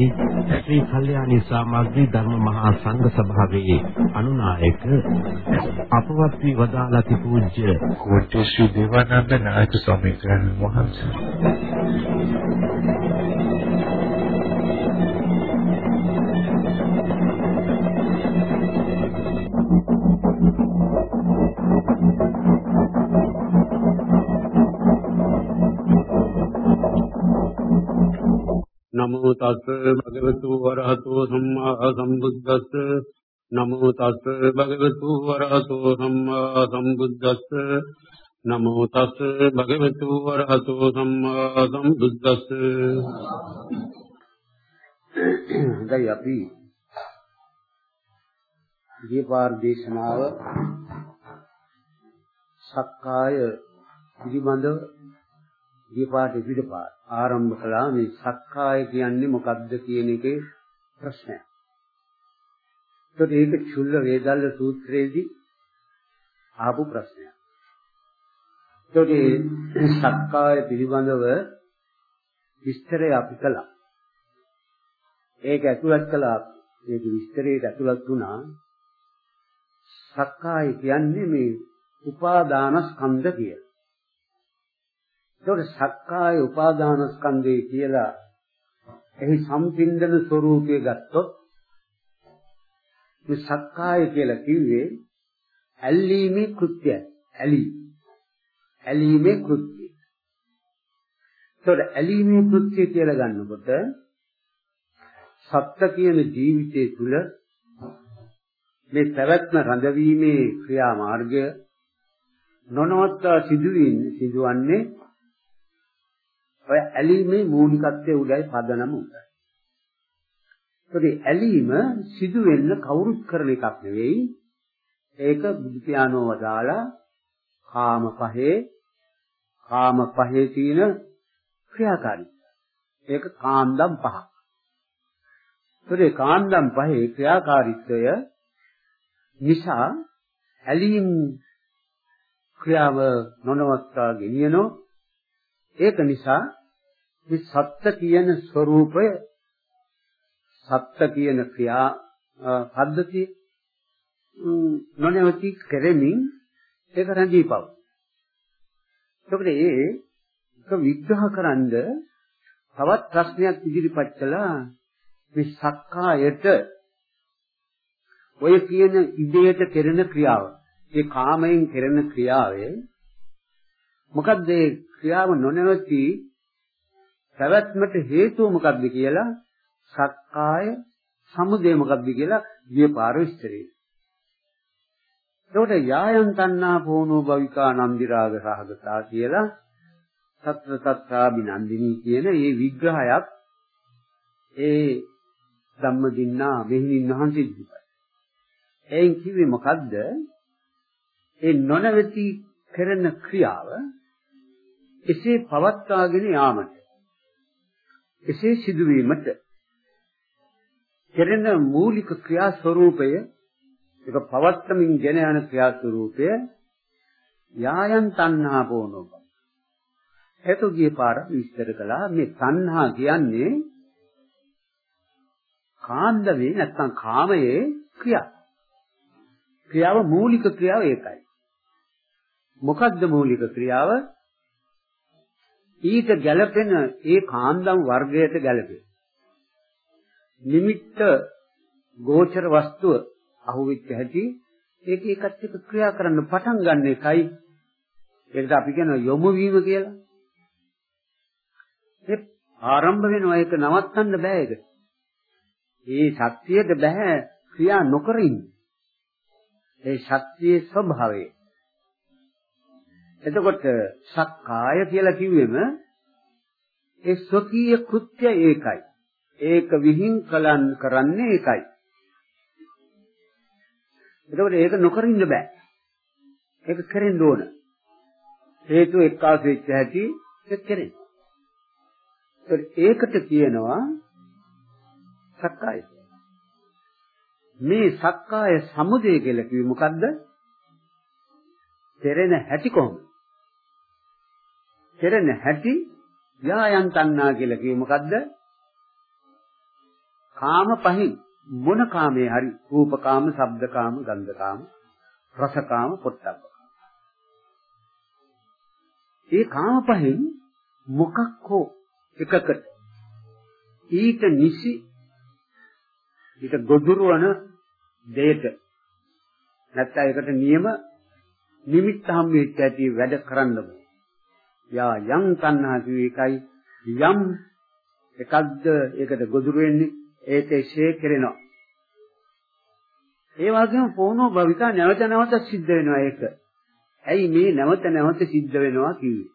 වහන්සේ ශ්‍රී කල්යාණී සමාජී ධර්ම මහා සංඝ සභාවේ අනුනායක අපවත් වී වදාළති පූජ්‍ය කෝට්ටේ ශ්‍රී දේවානන්ද නායක ස්වාමීන් වහන්සේ. නමෝ තස් භගවතු වරහතෝ සම්මා සම්බුද්දස්ස. නමෝ තස් භගවතු වරහතෝ සම්මා සම්බුද්දස්ස. නමෝ තස් භගවතු වරහතෝ සම්මා සම්බුද්දස්ස. දැන් අපි දීපාර දේශනාව සක්කාය පිළිබඳව දීපාට පිටපාත ආරම්භ කළා මේ සක්කාය කියන්නේ මොකක්ද කියන එකේ ප්‍රශ්නයක්. ඒත් ඒක චුල්ල වේදල්ල සූත්‍රයේදී ආපු ප්‍රශ්නයක්. ඒත් සක්කාය පිළිබඳව විස්තරය අපි කළා. ඒක ඇතුළත් කළා ඒක විස්තරයට ඇතුළත් වුණා. සක්කාය කියන්නේ මේ උපාදාන ස්කන්ධ කියලා. ඒකට සක්කාය උපාදාන ස්කන්ධය කියලා එහි සම්පින්දන ස්වરૂපය ගත්තොත් මේ සක්කාය කියලා කිව්වේ ඇල්ලීමේ කෘත්‍යය. ඇලී. ඇලීමේ කෘත්‍යය. ඒකට ඇලීමේ කෘත්‍යය කියලා ගන්නකොට සත්‍ය කියන ජීවිතය තුළ මේ පැවැත්ම රඳවීමේ ක්‍රියාමාර්ගය නොනවත්වා සිදුවන්නේ සිදුවන්නේ ඔය ඇලීමේ මූලිකත්වයේ උඩයි පදනම උඩයි. ඒකේ ඇලීම සිදු වෙන්න කවුරුත් කරන එකක් නෙවෙයි. ඒක බුදු පියාණෝ වදාලා කාම පහේ කාම පහේ තියෙන ක්‍රියාකාරීත්වය. ඒක කාන්දම් පහක්. ඒකේ කාන්දම් පහේ ක්‍රියාකාරීත්වය නිසා ඇලීම් ක්‍රියාව නොනවත්වා ගෙනියනෝ ඒක නිසා මේ සත්‍ය කියන ස්වરૂපය සත්‍ය කියන ක්‍රියා පද්ධතිය නොනවති කෙරෙමින් ඒක රැඳී පව. ඒකට ඒක විග්‍රහ කරන්ද තවත් ප්‍රශ්නයක් ඉදිරිපත් කළා මේ සක්කායට ඔය කියන ඉදේට කෙරෙන ක්‍රියාව. ඒ කාමයෙන් කෙරෙන ක්‍රියාවේ මොකද්ද ඒ ක්‍රියාව නොනවති පැවැත්මට හේතුව මොකක්ද කියලා සක්කාය සමුදය මොකක්ද කියලා විපාර විස්තරේ. එතකොට යායන් තණ්හා පෝනෝ භවිකා නන්දිරාග සහගතා කියලා සත්‍ර තත්‍රාබිනන්දිනී කියන මේ විග්‍රහයක් ඒ ධම්මදින්නා මෙහිණින් වහන්සේ ඉදිරිපත්. එයින් කිව්වේ මොකද්ද? ඒ නොනවති කරන ක්‍රියාව එසේ පවත්වාගෙන යාමට එසේ සිදුවීමට කෙරෙන මූලික ක්‍රියා ස්වરૂපය ඒක පවත්තමින් ගෙන යන ක්‍රියා ස්වરૂපය යායන් තණ්හා පොනෝ එතුගිය පාර විස්තර කළා මේ තණ්හා කියන්නේ කාන්දවේ නැත්තම් කාමයේ ක්‍රියා. ක්‍රියාව මූලික ක්‍රියාව ඒකයි. මොකද්ද මූලික ක්‍රියාව? ඊට ගැළපෙන ඒ කාන්දම් වර්ගයට ගැළපෙන. නිමිත්ත ගෝචර වස්තුව අහුවෙච්ච හැටි ඒක ඒකත් එක්ක ක්‍රියා කරන්න පටන් ගන්න එකයි ඒකට අපි කියන යොමු වීම කියලා. ඒ ආරම්භ වෙනවා ඒක නවත්තන්න බෑ ඒක. ඒ ශක්තියට බෑ ක්‍රියා නොකර ඉන්න. ඒ ශක්තියේ ස්වභාවය එතකොට සක්කාය කියලා කිව්වෙම ඒ ස්වකීය කෘත්‍ය ඒකයි. ඒක විහිං කලන් කරන්නේ ඒකයි. එතකොට ඒක නොකර ඉන්න බෑ. ඒක කරෙන්න ඕන. හේතු එක්කාස වෙච්ච හැටි ඒක කරෙන්න. ඒකට කියනවා සක්කාය. මේ සක්කාය සමුදය කියලා කිව්වේ මොකද්ද? තෙරෙන හැටි කොහොමද? තෙරෙන හැටි යායන් තණ්හා කියලා කිව්වේ මොකද්ද? කාම පහින් මොන කාමයේ හරි රූපකාම, ශබ්දකාම, ගන්ධකාම, රසකාම, පොට්ටබ්බකාම. ඒ කාම පහෙන් මොකක් හෝ එකකට ඊට නිසි ඊට ගොදුරු වන දෙයට නැත්නම් ඒකට නියම නිමිත්ත හම් වෙච්ච ඇති වැඩ කරන්න බෑ. යා යම් තණ්හා කිව්ව එකයි යම් එකක්ද ඒකට ගොදුරු වෙන්නේ ඒක එසේ කෙරෙනවා. ඒ වගේම පොණෝ භවිකා නැවත නැවත සිද්ධ වෙනවා ඒක. ඇයි මේ නැවත නැවත සිද්ධ වෙනවා කිව්වේ?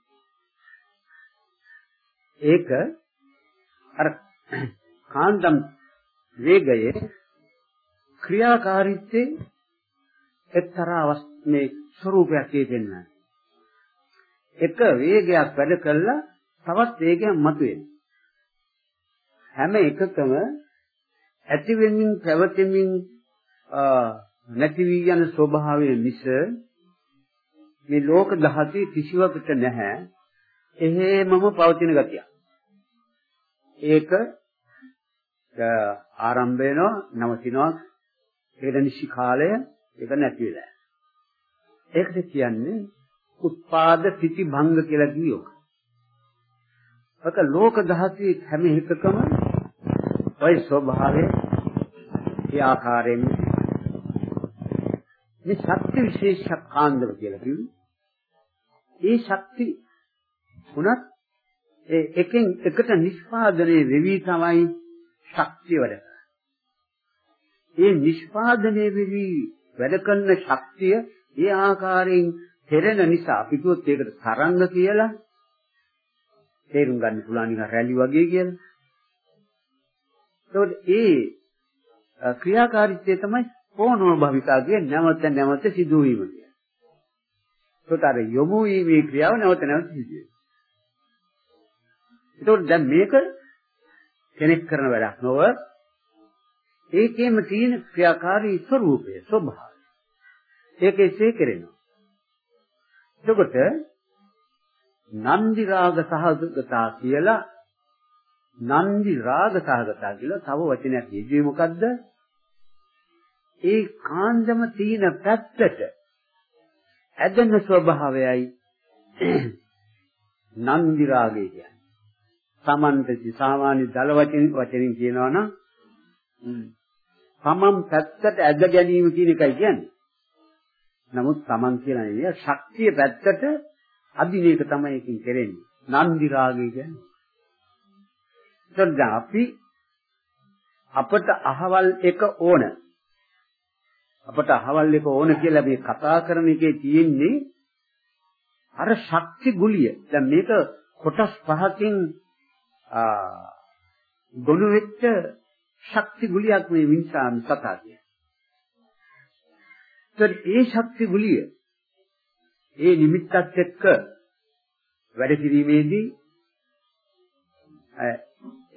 ඒක අර කාන්දම් වේගයේ ක්‍රියාකාරීත්වයේ එක්තරා මේ ස්වરૂපයක් තියෙනවා. එක වේගයක් වැඩ කළා තවත් වේගයක් මතුවෙන. හැම එකකම ඇති වෙමින් පැවතෙමින් නැති වී යන ස්වභාවය මිස මේ ලෝක ධාතුවේ කිසිවකට නැහැ. එහෙමම පවතින ගතිය. ඒක ආරම්භ වෙනවා නවතිනවා ඒකට නිසි කාලය ඒක නැති වෙලා. ඒකට කියන්නේ උත්පාද පිටි භංග කියලා කියෝක. ඔක ලෝක ධාතුවේ හැම එකකම ওই ස්වභාවය ඒ ආකාරයෙන් මේ ශක්ති විශේෂ කාන්දව කියලා කිව්වේ. ඒ ශක්ති උනත් ඒ එකෙන් එකට නිෂ්පාදනය වෙවි තමයි ශක්තිය වැඩ කරන්නේ. ඒ නිෂ්පාදනය වෙවි වැඩ කරන ශක්තිය ඒ ආකාරයෙන් පෙරෙන නිසා අපි කිව්වොත් ඒකට තරංග කියලා තේරුම් ගන්න පුළුවන් නිකන් රැලි වගේ කියලා. ඒකෝට ඒ ක්‍රියාකාරීත්වය තමයි ඕනෝ භවිකාගේ නැවත නැවත සිදුවීම කියන්නේ. ඒකට අර යොමු වීමේ ක්‍රියාව නැවත නැවත සිදු වෙනවා. ඒකට දැන් මේක කෙනෙක් කරන වැඩක් නොව ඒකේම තියෙන ක්‍රියාකාරී ස්වરૂපය ස්වභාවය. ඒක එසේ කරනවා. එතකොට නන්දි රාග සහගතා කියලා නන්දි රාග සහගතා කියලා තව වචනයක් කියුවේ මොකද්ද? ඒ කාන්දම තීන පැත්තට ඇදෙන ස්වභාවයයි නන්දි රාගය කියන්නේ. Tamante සාමාන්‍ය දල වචන වචනින් කියනවා නම් තමන් පැත්තට ඇද ගැනීම කියන එකයි කියන්නේ. නමුත් තමන් කියලා නෙවෙයි ශක්තිය පැත්තට අදින එක තමයි එකකින් කරන්නේ. නන්දි රාගය කියන්නේ. එතකොට අපි අපට අහවල් එක ඕන. අපට අහවල් එක ඕන කියලා මේ කතා කරන එකේ තියෙන්නේ අර ශක්ති ගුලිය. දැන් මේක කොටස් පහකින් ගොනු වෙච්ච ශක්ති ගුලියක් මේ වින්සාන් සතා කියන්නේ. ඒ ශක්ති ගුලිය ඒ නිමිත්තත් එක්ක වැඩ කිරීමේදී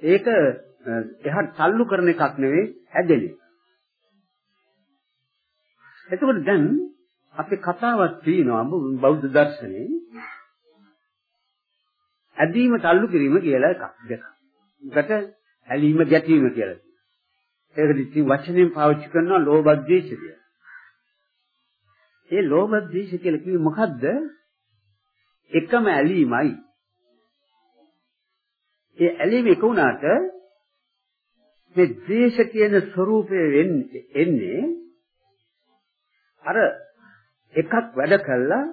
ඒක එහාට තල්ලු කරන එකක් නෙවෙයි ඇදෙන්නේ. එතකොට දැන් අපේ කතාවක් තියෙනවා බෞද්ධ දර්ශනේ ඇදීම තල්ලු කිරීම කියලා එකක් දෙකක්. එකට ඇලීම ගැටීම කියලා. ඒකට ඉතින් වචනෙන් පාවිච්චි කරනවා ලෝභ ද්වේෂ කියලා. ඒ ලෝභ ද්වේෂ කියලා කිව්වේ මොකද්ද? එකම ඇලීමයි. ඒ ඇලීම එක වුණාට මේ ද්වේෂ කියන ස්වરૂපය එන්නේ අර එකක් වැඩ කළා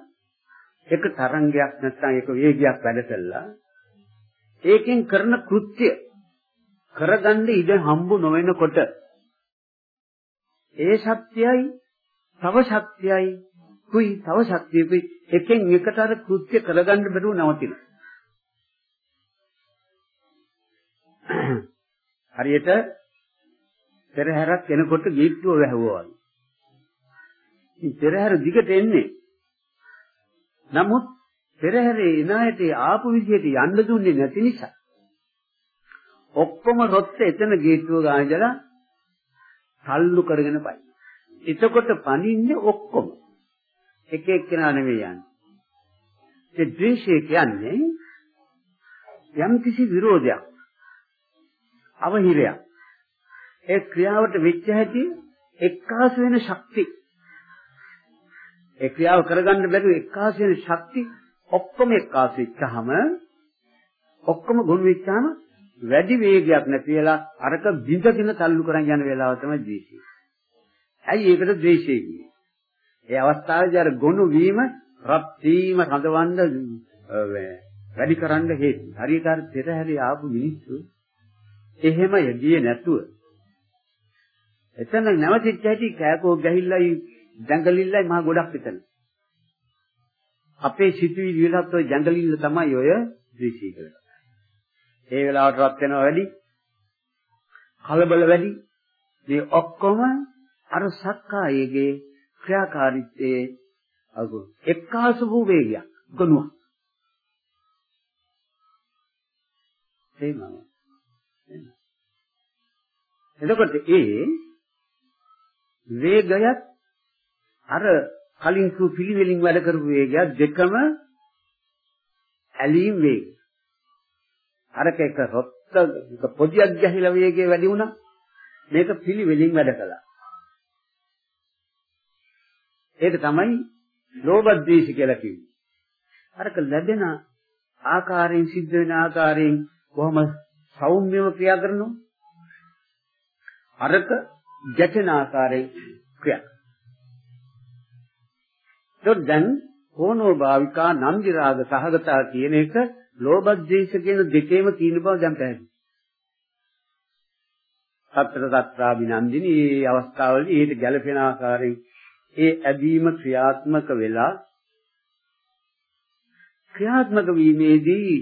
එක තරංගයක් නැත්නම් එක වේගයක් වැඩ කළා ඒකෙන් කරන කෘත්‍ය කරගන්න ඉඩ හම්බු නොවෙනකොට ඒ සත්‍යයි තව සත්‍යයි කුයි තව සත්‍යකුයි එකෙන් එකට අර කෘත්‍ය කරගන්න බැරුව නවතිනවා හරියට පෙරහැරක් එනකොට ගීට්ටුව වැහුවා වගේ. ඉතින් පෙරහැර දිගට එන්නේ. නමුත් පෙරහැරේ එන අයට ආපු විදිහට යන්න දුන්නේ නැති නිසා ඔක්කොම රොත්ත එතන ගේට්ටුව ගාන ඉඳලා තල්ලු කරගෙන පයි. එතකොට පනින්නේ ඔක්කොම. එක එක්කෙනා නෙවෙයි යන්නේ. ඒ ද්වේෂය කියන්නේ යම් කිසි විරෝධයක් අවහිරයක් ඒ ක්‍රියාවට වෙච්ච හැටි එක්කාස වෙන ශක්තිය ඒ ක්‍රියාව කරගන්න බැරුව එක්කාස වෙන ශක්තිය ඔක්කොම එක්කාස වෙච්චාම ඔක්කොම ගොනු වෙච්චාම වැඩි වේගයක් නැති වෙලා අරක බිඳගෙන තල්ලු කරන් යන වෙලාව තමයි ද්වේෂය. ඇයි ඒකට ද්වේෂය කියන්නේ? ඒ අවස්ථාවේදී අර ගොනු වීම රත් වීම රඳවන්න වැඩි කරන්න හේතු. හරියට අර පෙරහැරි ආපු මිනිස්සු එහෙම යගියේ නැතුව එතන නැවතිච්ච හැටි කෑකෝ ගහිල්ලයි ජංගලිල්ලයි මහා ගොඩක් එතන. අපේ සිතුවිලි විලත් ඔය ජංගලිල්ල තමයි ඔය ද්වේෂී කරන්නේ. ඒ වෙලාවට රත් වෙනවා වැඩි කලබල වැඩි මේ ඔක්කොම අර සක්කායේගේ ක්‍රියාකාරීත්වයේ අගු. එක්කාසු වූ වේගයක් ගොනුවක්. එහෙමයි එතකොට ඒ වේගයත් අර කලින් සු පිළිවෙලින් වැඩ කරපු වේගයත් දෙකම ඇලීම් වේග. අරක එක රොත්ත පොදියක් ගැහිලා වේගය වැඩි වුණා. මේක පිළිවෙලින් වැඩ කළා. ඒක තමයි ලෝභ ද්වේෂ කියලා කිව්වේ අරක ලැබෙන ආකාරයෙන් සිද්ධ වෙන ආකාරයෙන් කොහොම සෞම්‍යව ක්‍රියා කරනවා අරක ගැටෙන ආකාරයෙන් ක්‍රියා. කරනවා දැන් හෝනෝ භාවිකා නන්දි රාග සහගතා කියන එක ලෝභ ද්වේෂ කියන දෙකේම තියෙන බව දැන් පැහැදිලි. සතර සත්‍රාභිනන්දිනී මේ අවස්ථාවලදී ඒට ගැළපෙන ආකාරයෙන් ඒ ඇදීම ක්‍රියාත්මක වෙලා ක්‍රියාත්මක වීමේදී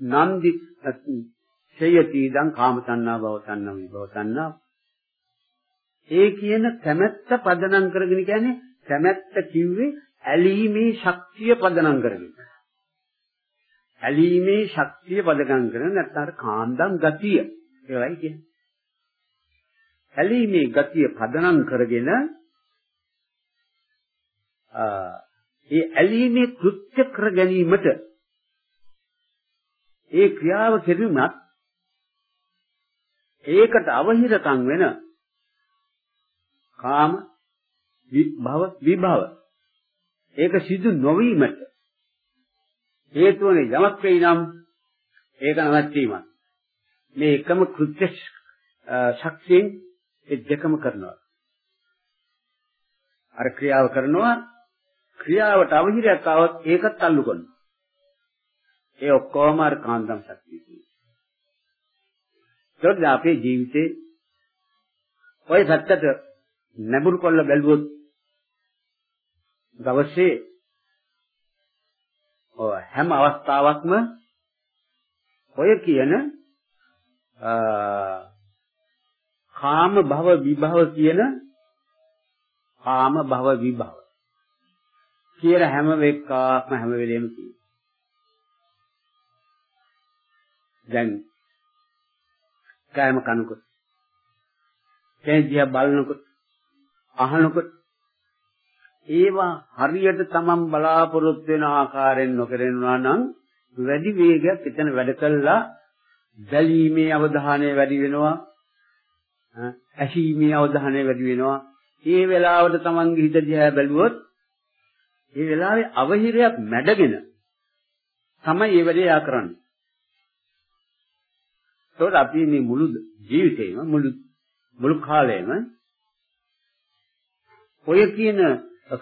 නන්දි ඡයති දං කාම තණ්හා භව තණ්හා විභව තණ්හා ඒ කියන කැමැත්ත පදනම් කරගෙන කියන්නේ කැමැත්ත කිව්වේ ඇලීමේ ශක්තිය පදනම් කරගෙන. ඇලීමේ ශක්තිය පදනම් කරගෙන නැත්නම් අර කාන්දම් ගතිය ඒවයි කියන්නේ. ඇලීමේ ගතිය පදනම් කරගෙන ඒ ඇලීමේ කෘත්‍ය කර ගැනීමට ඒ ක්‍රියාව කෙරුණත් ඒකට අවහිරකම් වෙන කාම විභව විභව. ඒක සිදු නොවීමට හේතුවනේ යමක් වෙයි නම් ඒක නැවැත්වීමක් මේ එකම කෘත්‍ය ශක්තියෙන් ඒ දෙකම කරනවා. අර ක්‍රියාව කරනවා ක්‍රියාවට අවහිරයක් આવත් ඒකත් අල්ලු කරනවා. ඒ ඔක්කොම අර කාන්දම් ශක්තිය තියෙනවා. ඒත් අපේ ජීවිතේ ඔය සත්‍යයට නැඹුරු කොල්ල බැලුවොත් දවසේ ඔය හැම අවස්ථාවකම ඔය කියන කාම භව විභව කියන කාම භව විභව කියලා හැම වෙක්කාක්ම හැම වෙලෙම කියනවා. දැන් කෑම කනකොට කෑදියා බලනකොට අහනකොට ඒවා හරියට තමන් බලාපොරොත්තු වෙන ආකාරයෙන් නොකරනවා නම් වැඩි වේගයක් එතන වැඩ කළා. බැලීමේ අවධානය වැඩි වෙනවා. ඇසීමේ අවධානය වැඩි වෙනවා. ඒ වෙලාවට තමන්ගේ හිත දිහා බැලුවොත් ඒ වෙලාවේ අවහිරයක් මැඩගෙන තමයි මේ වැඩේ යා කරන්නේ. ඒකට අපි මේ මුළු ජීවිතේම මුළු මුළු කාලෙම ඔය කියන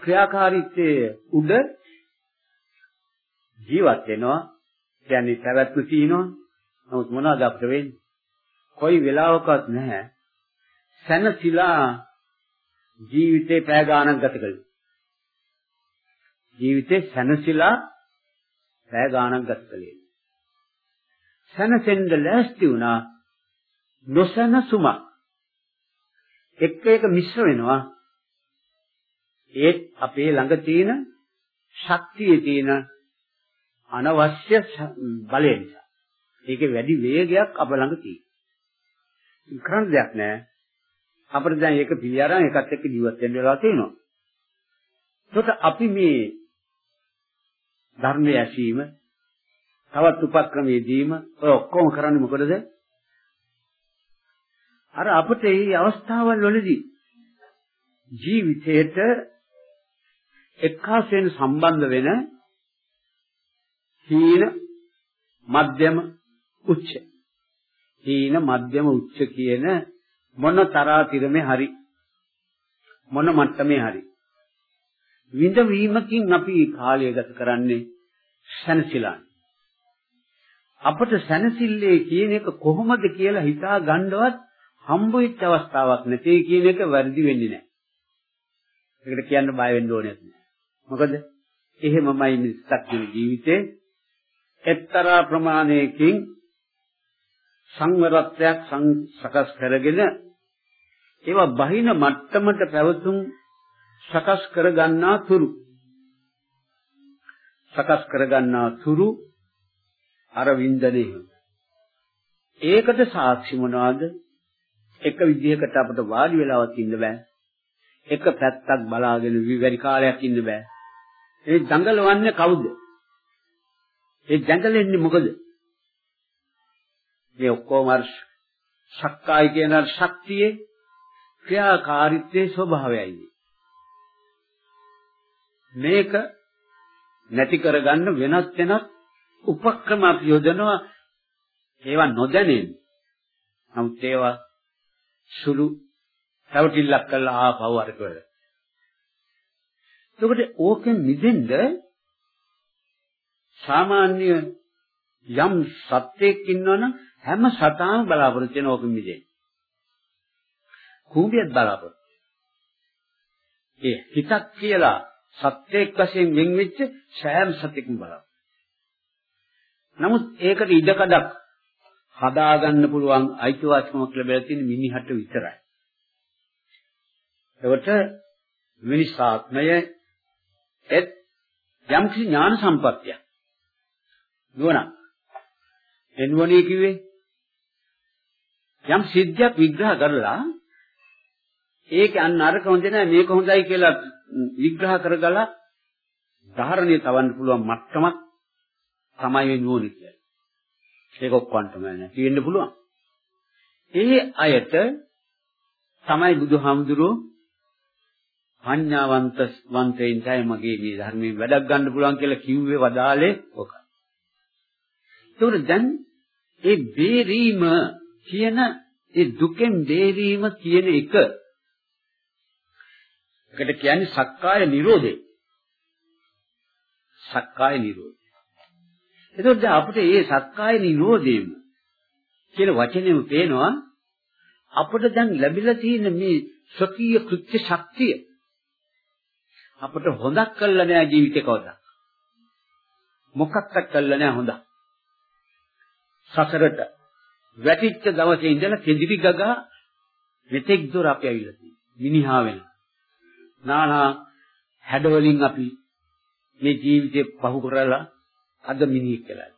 ක්‍රියාකාරීත්වයේ උඩ ජීවත් වෙනවා. කියන්නේ පැවැත්ම තියෙනවා. නමුත් මොනවද අපිට වෙන්නේ? කොයි වෙලාවකවත් නැහැ. සැනසීලා ජීවිතේ පෑ ගානක් ගත කළේ ජීවිතේ සැනසීලා පැය ගාණක් ගත කලේ. සැනසෙන්න ලෑස්ති වුණා නොසැනසුම. එක්ක එක මිශ්‍ර වෙනවා. ඒත් අපේ ළඟ තියෙන ශක්තියේ තියෙන අනවශ්‍ය බලය නිසා. ඒකේ වැඩි වේගයක් අප ළඟ තියෙනවා. කරන්න දෙයක් නැහැ. අපිට දැන් ඒක පිළිඅරන් එකත් එක්ක ජීවත් වෙන්න වෙලා තියෙනවා. ඒකට අපි මේ ධර්මයේ ඇසීම තවත් උපක්‍රමයේදීම ඔය ඔක්කොම කරන්නේ මොකටද? අර අපිට මේ අවස්ථාවල් වලදී ජීවිතයට එක්කාසයෙන් සම්බන්ධ වෙන හීන මධ්‍යම උච්ච හීන මධ්‍යම උච්ච කියන මොන තරාතිරමේ හරි මොන මට්ටමේ හරි විඳවීමකින් අපි කාලය ගත කරන්නේ සැනසීලා අපට සැනසille කියන එක කොහොමද කියලා හිතා ගන්නවත් හම්බ වෙච්ච අවස්ථාවක් නැtei කියන එක වැරදි වෙන්නේ නැහැ. ඒකට කියන්න බය වෙන්න ඕනේ නැහැ. මොකද එහෙමමයි මේ සත්‍ය ජීවිතේ එක්තරා ප්‍රමාණයකින් සංවරත්වයක් සකස් කරගෙන ඒවා බහින මට්ටමට පැවතුම් සකස් කරගන්නා තුරු. සකස් කරගන්නා තුරු අර වින්දනේ ඒකට සාක්ෂි මොනවාද? එක විදිහකට අපිට වාඩි වෙලාවක් ඉන්න බෑ. එක පැත්තක් බලාගෙන විවරි කාලයක් ඉන්න බෑ. ඒ දඟලවන්නේ කවුද? ඒ දඟලෙන්නේ මොකද? මේ ඔක්කොම ශක්කායි කියන ශක්තියේ ක්‍රියාකාරීත්වයේ ස්වභාවයයි. මේක නැති කරගන්න වෙනත් වෙනත් උපක්‍රම අපි යොදනවා ඒවා නොදැනෙන. නමුත් ඒවා සුළු රැවටිල්ලක් කරලා ආපහු අර කර. එතකොට ඕකෙන් මිදෙන්න සාමාන්‍ය යම් සත්‍යයක් ඉන්නවනම් හැම සතාම බලාපොරොත්තු වෙන ඕකෙන් මිදෙන්න. කූඹියක් බලාපොරොත්තු. ඒ හිතක් කියලා සත්‍යයක් වශයෙන් වෙන් වෙච්ච සෑම සත්‍යකම බලාපොරොත්තු. නමුත් ඒකට ඉඩකඩක් හදාගන්න පුළුවන් අයිතිවාසිකමක් ලැබලා තියෙන මිනිහට විතරයි. එවට මිනිසාත්මය එත් යම්කිසි ඥාන සම්පත්තිය. නුවණ. එන්වණේ කිව්වේ යම් සිද්ධියක් විග්‍රහ කරලා ඒක අන්න අරක හොඳ නැහැ මේක හොඳයි කියලා විග්‍රහ කරගලා ධාරණය තවන්න පුළුවන් මට්ටමක් තමයි මේ නුවණ කියන්නේ. ඒක ඔක්කොන්ටම නැති වෙන්න පුළුවන්. ඒ අයට තමයි බුදුහාමුදුරුවෝ පඤ්ඤාවන්ත වන්තයින්ටයි මගේ මේ ධර්මයෙන් වැඩක් ගන්න පුළුවන් කියලා කිව්වේ වදාලේ ඔක. ඒකට දැන් ඒ බේරීම කියන ඒ දුකෙන් බේරීම කියන එක එකට කියන්නේ සක්කාය නිරෝධය. සක්කාය නිරෝධය. එතකොට දැන් අපිට මේ සක්කාය නිරෝධයම කියන වචනේම පේනවා අපිට දැන් ලැබිලා තියෙන මේ ස්වකීය කෘත්‍ය ශක්තිය. අපිට හොඳක් කළා නෑ ජීවිතේ කවදා. මොකක්වත් කළා නෑ හොඳ සසරට වැටිච්ච දවසේ ඉඳලා කෙඳිරි ගගා මෙතෙක් දොර අපි ඇවිල්ලා තියෙනවා. මිනිහා වෙන නානා හැඩවලින් අපි මේ ජීවිතේ පහු කරලා අද මිනිහෙක් කියලා.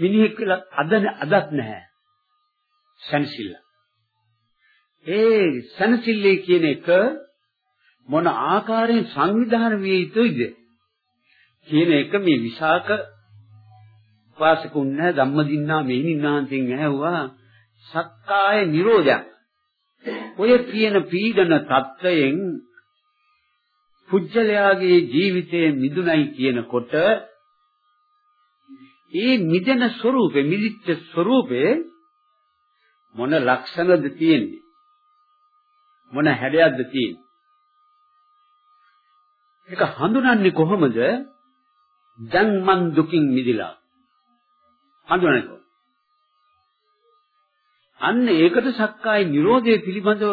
මිනිහෙක් කියලා අද අදත් නැහැ. සනසිල්ල. ඒ සනසිල්ලේ කියන එක මොන ආකාරයෙන් සංවිධානය විය යුතුයිද කියන එක මේ විසාක වාසකුන් නැහැ ධම්මදින්නා මෙහිණින්නාන්තෙන් ඇහුවා සක්කාය නිරෝධයක්. ඔය කියන පීඩන தත්වයෙන් පුජ්‍යලයාගේ ජීවිතයේ මිදුණයි කියනකොට ඒ මිදෙන ස්වરૂපේ මිදිච්ච ස්වરૂපේ මොන ලක්ෂණද තියෙන්නේ? මොන හැඩයක්ද තියෙන්නේ? ඒක හඳුනන්නේ කොහොමද? දැන් මන් දුකින් මිදිලා. හඳුනන්නේ අන්න ඒකට සක්කාය නිරෝධය පිළිබඳව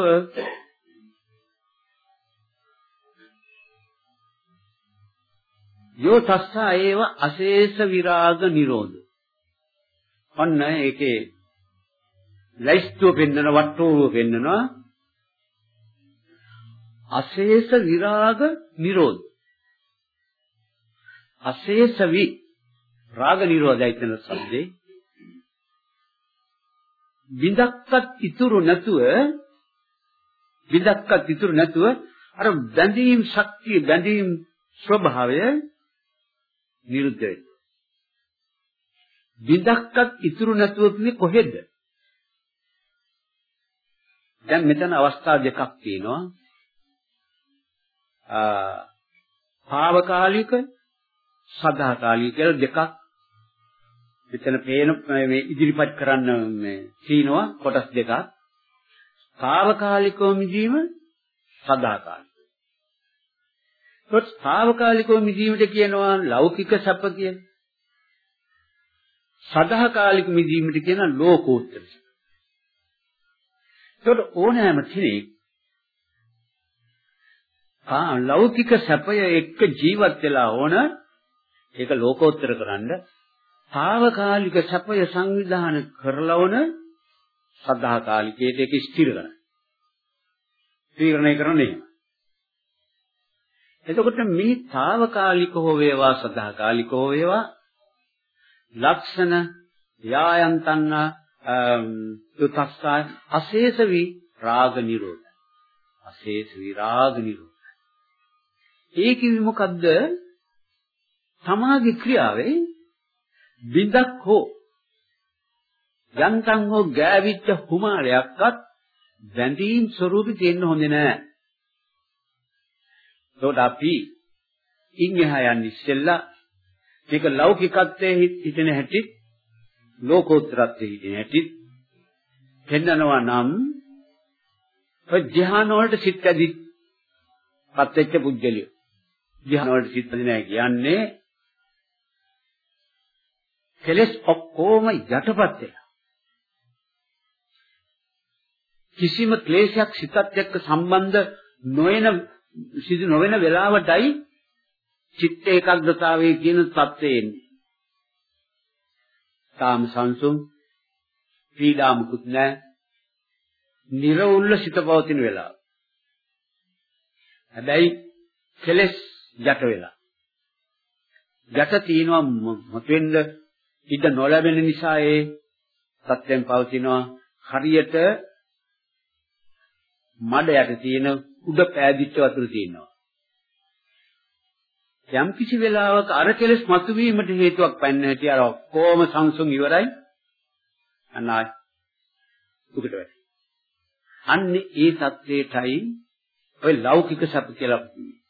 යෝ තස්සා ඒව අශේෂ විරාග නිරෝධ. ඔන්න ඒකේ ලයිස්තුව පෙන්නන වට්ටෝරුව පෙන්නනවා අශේෂ විරාග නිරෝධ. අශේෂ වි රාග නිරෝධය කියන શબ્දේ බිඳක්වත් ඉතුරු නැතුව බිඳක්වත් ඉතුරු නැතුව අර බැඳීම් ශක්තිය බැඳීම් ස්වභාවය නිරුද්ධ වෙනවා. බිඳක්වත් ඉතුරු නැතුව කියන්නේ කොහෙද? දැන් මෙතන අවස්ථා දෙකක් තියෙනවා. ආ පාවකාලික සදාකාලික කියලා දෙකක් මෙතන පේන මේ ඉදිරිපත් කරන්න මේ සීනවා කොටස් දෙකක්. తాවකාලිකව මිදීම සදාකාලික. ඒත් తాවකාලිකව මිදීමට කියනවා ලෞකික සැප කියලා. සදාකාලික මිදීමට කියන ලෝකෝත්තර සැප. ඒත් ඕනෑම කෙනෙක් ආ ලෞකික සැපය එක්ක ජීවත් වෙලා ඕන ඒක ලෝකෝත්තර කරන්න తాවකාලික සැපය සංවිධානය කරලවන සදාකාලිකයේ දෙක ස්ථිර කරන. තීරණය කරන්නේ. එතකොට මේ తాවකාලික හෝ වේවා සදාකාලික හෝ වේවා ලක්ෂණ යායන්තන්න යුතස්සා අශේෂ වී රාග නිරෝධ. අශේෂ වී රාග නිරෝධ. ඒ කිවි මොකද්ද? සමාධි ක්‍රියාවේ බින්දක් හෝ යන්තම් හෝ ගෑවිච්ච හුමාරයක්වත් බැඳීම් ස්වરૂපේ තියෙන්න හොඳේ නෑ. ඒකට අපි ඉන්ගෙහා යන්නේ ඉස්සෙල්ලා මේක ලෞකිකත්වයේ හිතෙන හැටි ලෝකෝත්තරත්වයේ හිතෙන හැටි පෙන්නනවා නම් ඔය ධ්‍යාන වලට සිත් ඇදි පත් වෙච්ච පුජ්‍යලිය. ධ්‍යාන වලට සිත් ඇදි නෑ කියන්නේ කෙලස් ඔක්කොම යටපත් වෙලා. කිසිම ක්ලේශයක් සිතත් එක්ක සම්බන්ධ නොවන සිදු නොවන වෙලාවටයි චිත්ත ඒකාග්‍රතාවයේ කියන தත්ත්වය එන්නේ. තාම සංසුන් පීඩාමුකුත් නැහැ. නිර්වුල්ල සිත පවතින වෙලාව. හැබැයි කෙලස් යට වෙලා. යට තියනවා මොතෙන්ද ඉඩ නොලැබෙන නිසා ඒ සත්‍යයෙන් පවතිනවා හරියට මඩ යට තියෙන උඩ පෑදිච්ච වතුර තියෙනවා. යම් කිසි වෙලාවක අර කෙලස් මතුවීමට හේතුවක් පන්නේ නැති අර කොහොම සංසුන් ඉවරයි අනායි දුකට වැටි. අන්නේ ඒ தത്വෙටයි ඔය ලෞකික සැප කියලා කියන්නේ.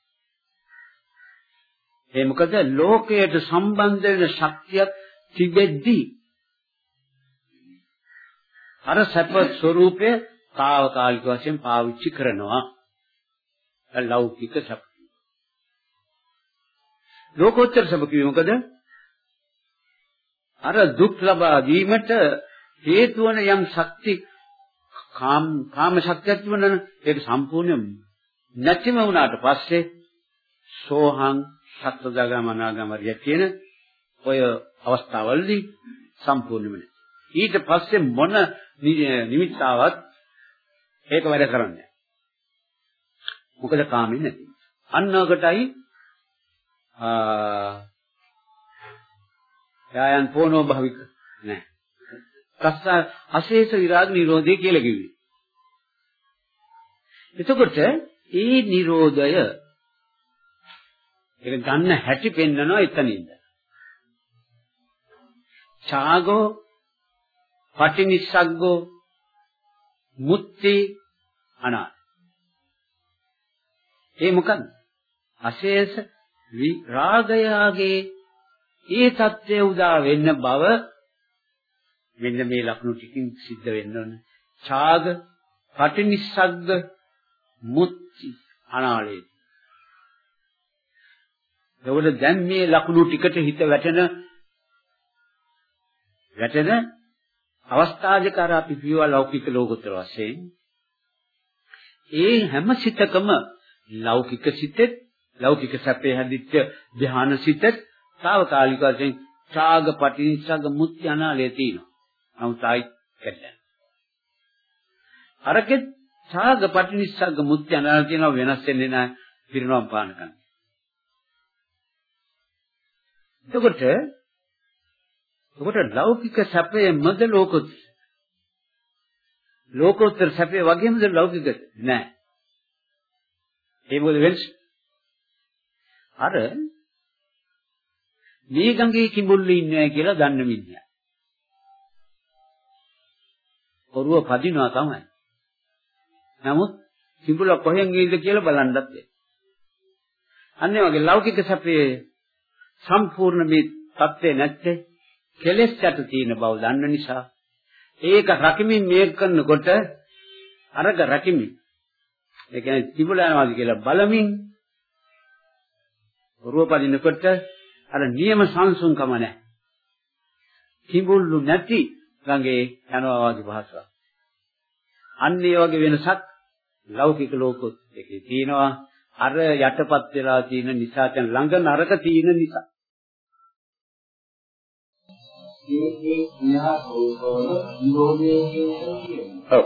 ඒ මොකද ලෝකයට සම්බන්ධ වෙන ශක්තියක් තිබෙද්දී අර සැප ස්වરૂපය తాවකාලික වශයෙන් පාවිච්චි කරනවා. ලෞකික සැප ලෝකෝත්තර සැප කිව්වෙ මොකද අර දුක් ලබා දීමට හේතු වන යම් ශක්ති කාම කාම ශක්තියක් තිබුණා ඒක සම්පූර්ණ නැතිම වුණාට පස්සේ සෝහං සත්‍යදගමනාගමරිය කියන ඔය අවස්ථාවලදී සම්පූර්ණම නැහැ. ඊට පස්සේ මොන නිමිත්තාවත් ඒක වැඩ කරන්නේ මොකද කාමෙ නැති. අන්නකටයි ආ යායන් පොනෝ භවික නෑ. කස්ස අශේෂ විරාග නිරෝධය කියලා කිව්වේ. එතකොට ඒ නිරෝධය ඒක ගන්න හැටි පෙන්නනවා එතනින්ද. ඡාගෝ පටිනිස්සග්ගෝ මුත්‍ති අනාත් ඒ මොකද්ද? අශේෂ රාගයාගේ ඒ தත්ත්වය උදා වෙන්න බව මෙන්න මේ ලක්ෂණ ටිකින් සිද්ධ වෙන්න ඕන. ඡාග පටිනිස්සග්ග මුත්‍ති අනාලේ. එතකොට දැන් මේ ලක්ෂණ ටිකට හිත වැටෙන වැටෙන අවස්ථා දෙක අර අපි කියවා ලෞකික ලෝකෝත්තර වශයෙන් ඒ හැම සිතකම ලෞකික සිතෙත් ලෞකික සැපේ හැදිච්ච ධ්‍යාන සිතෙත් తాවකාලික වශයෙන් ඡාග පටිනිස්සග මුත්‍ය අනාලය තියෙනවා. නමුත් ආයි කැඩෙනවා. අරකෙත් ඡාග පටිනිස්සග මුත්‍ය අනාලය තියෙනවා වෙනස් වෙන්නේ නැහැ පිරිනවම් පානකම්. එතකොට ඔබට ලෞකික සැපයේ මද ලෝකොත් ලෝකෝත්තර සැපේ වගේමද ලෞකිකද? නෑ. ඒ මොකද වෙන්නේ? අර මේ ගඟේ කිඹුල්ලු ඉන්නවා කියලා දන්න මිනිහා. ඔරුව පදිනවා තමයි. නමුත් කිඹුල කොහෙන් ගියද කියලා බලන්නත් බැහැ. අන්නේ වගේ ලෞකික සැපේ සම්පූර්ණ මේ தත්ත්වේ නැත්තේ කෙලෙස් යට තියෙන බව දන්න නිසා ඒක රකිමින් මේක කරනකොට අරග රකිමින් ඒ කියන්නේ තිබුල යනවාද කියලා බලමින් ඔරුව පදිනකොට අර නියම සංසුන්කම නැහැ. කිඹුල්ලු නැති ගඟේ යනවා වගේ භාෂාවක්. අන්න ඒ වගේ වෙනසක් ලෞකික ලෝකෙත් එකේ තියෙනවා. අර යටපත් වෙලා තියෙන නිසා දැන් ළඟ නරක තියෙන නිසා. ඒ ඒ ක්‍රියා රූපවල නිරෝධයේ කියන්නේ. ඔව්.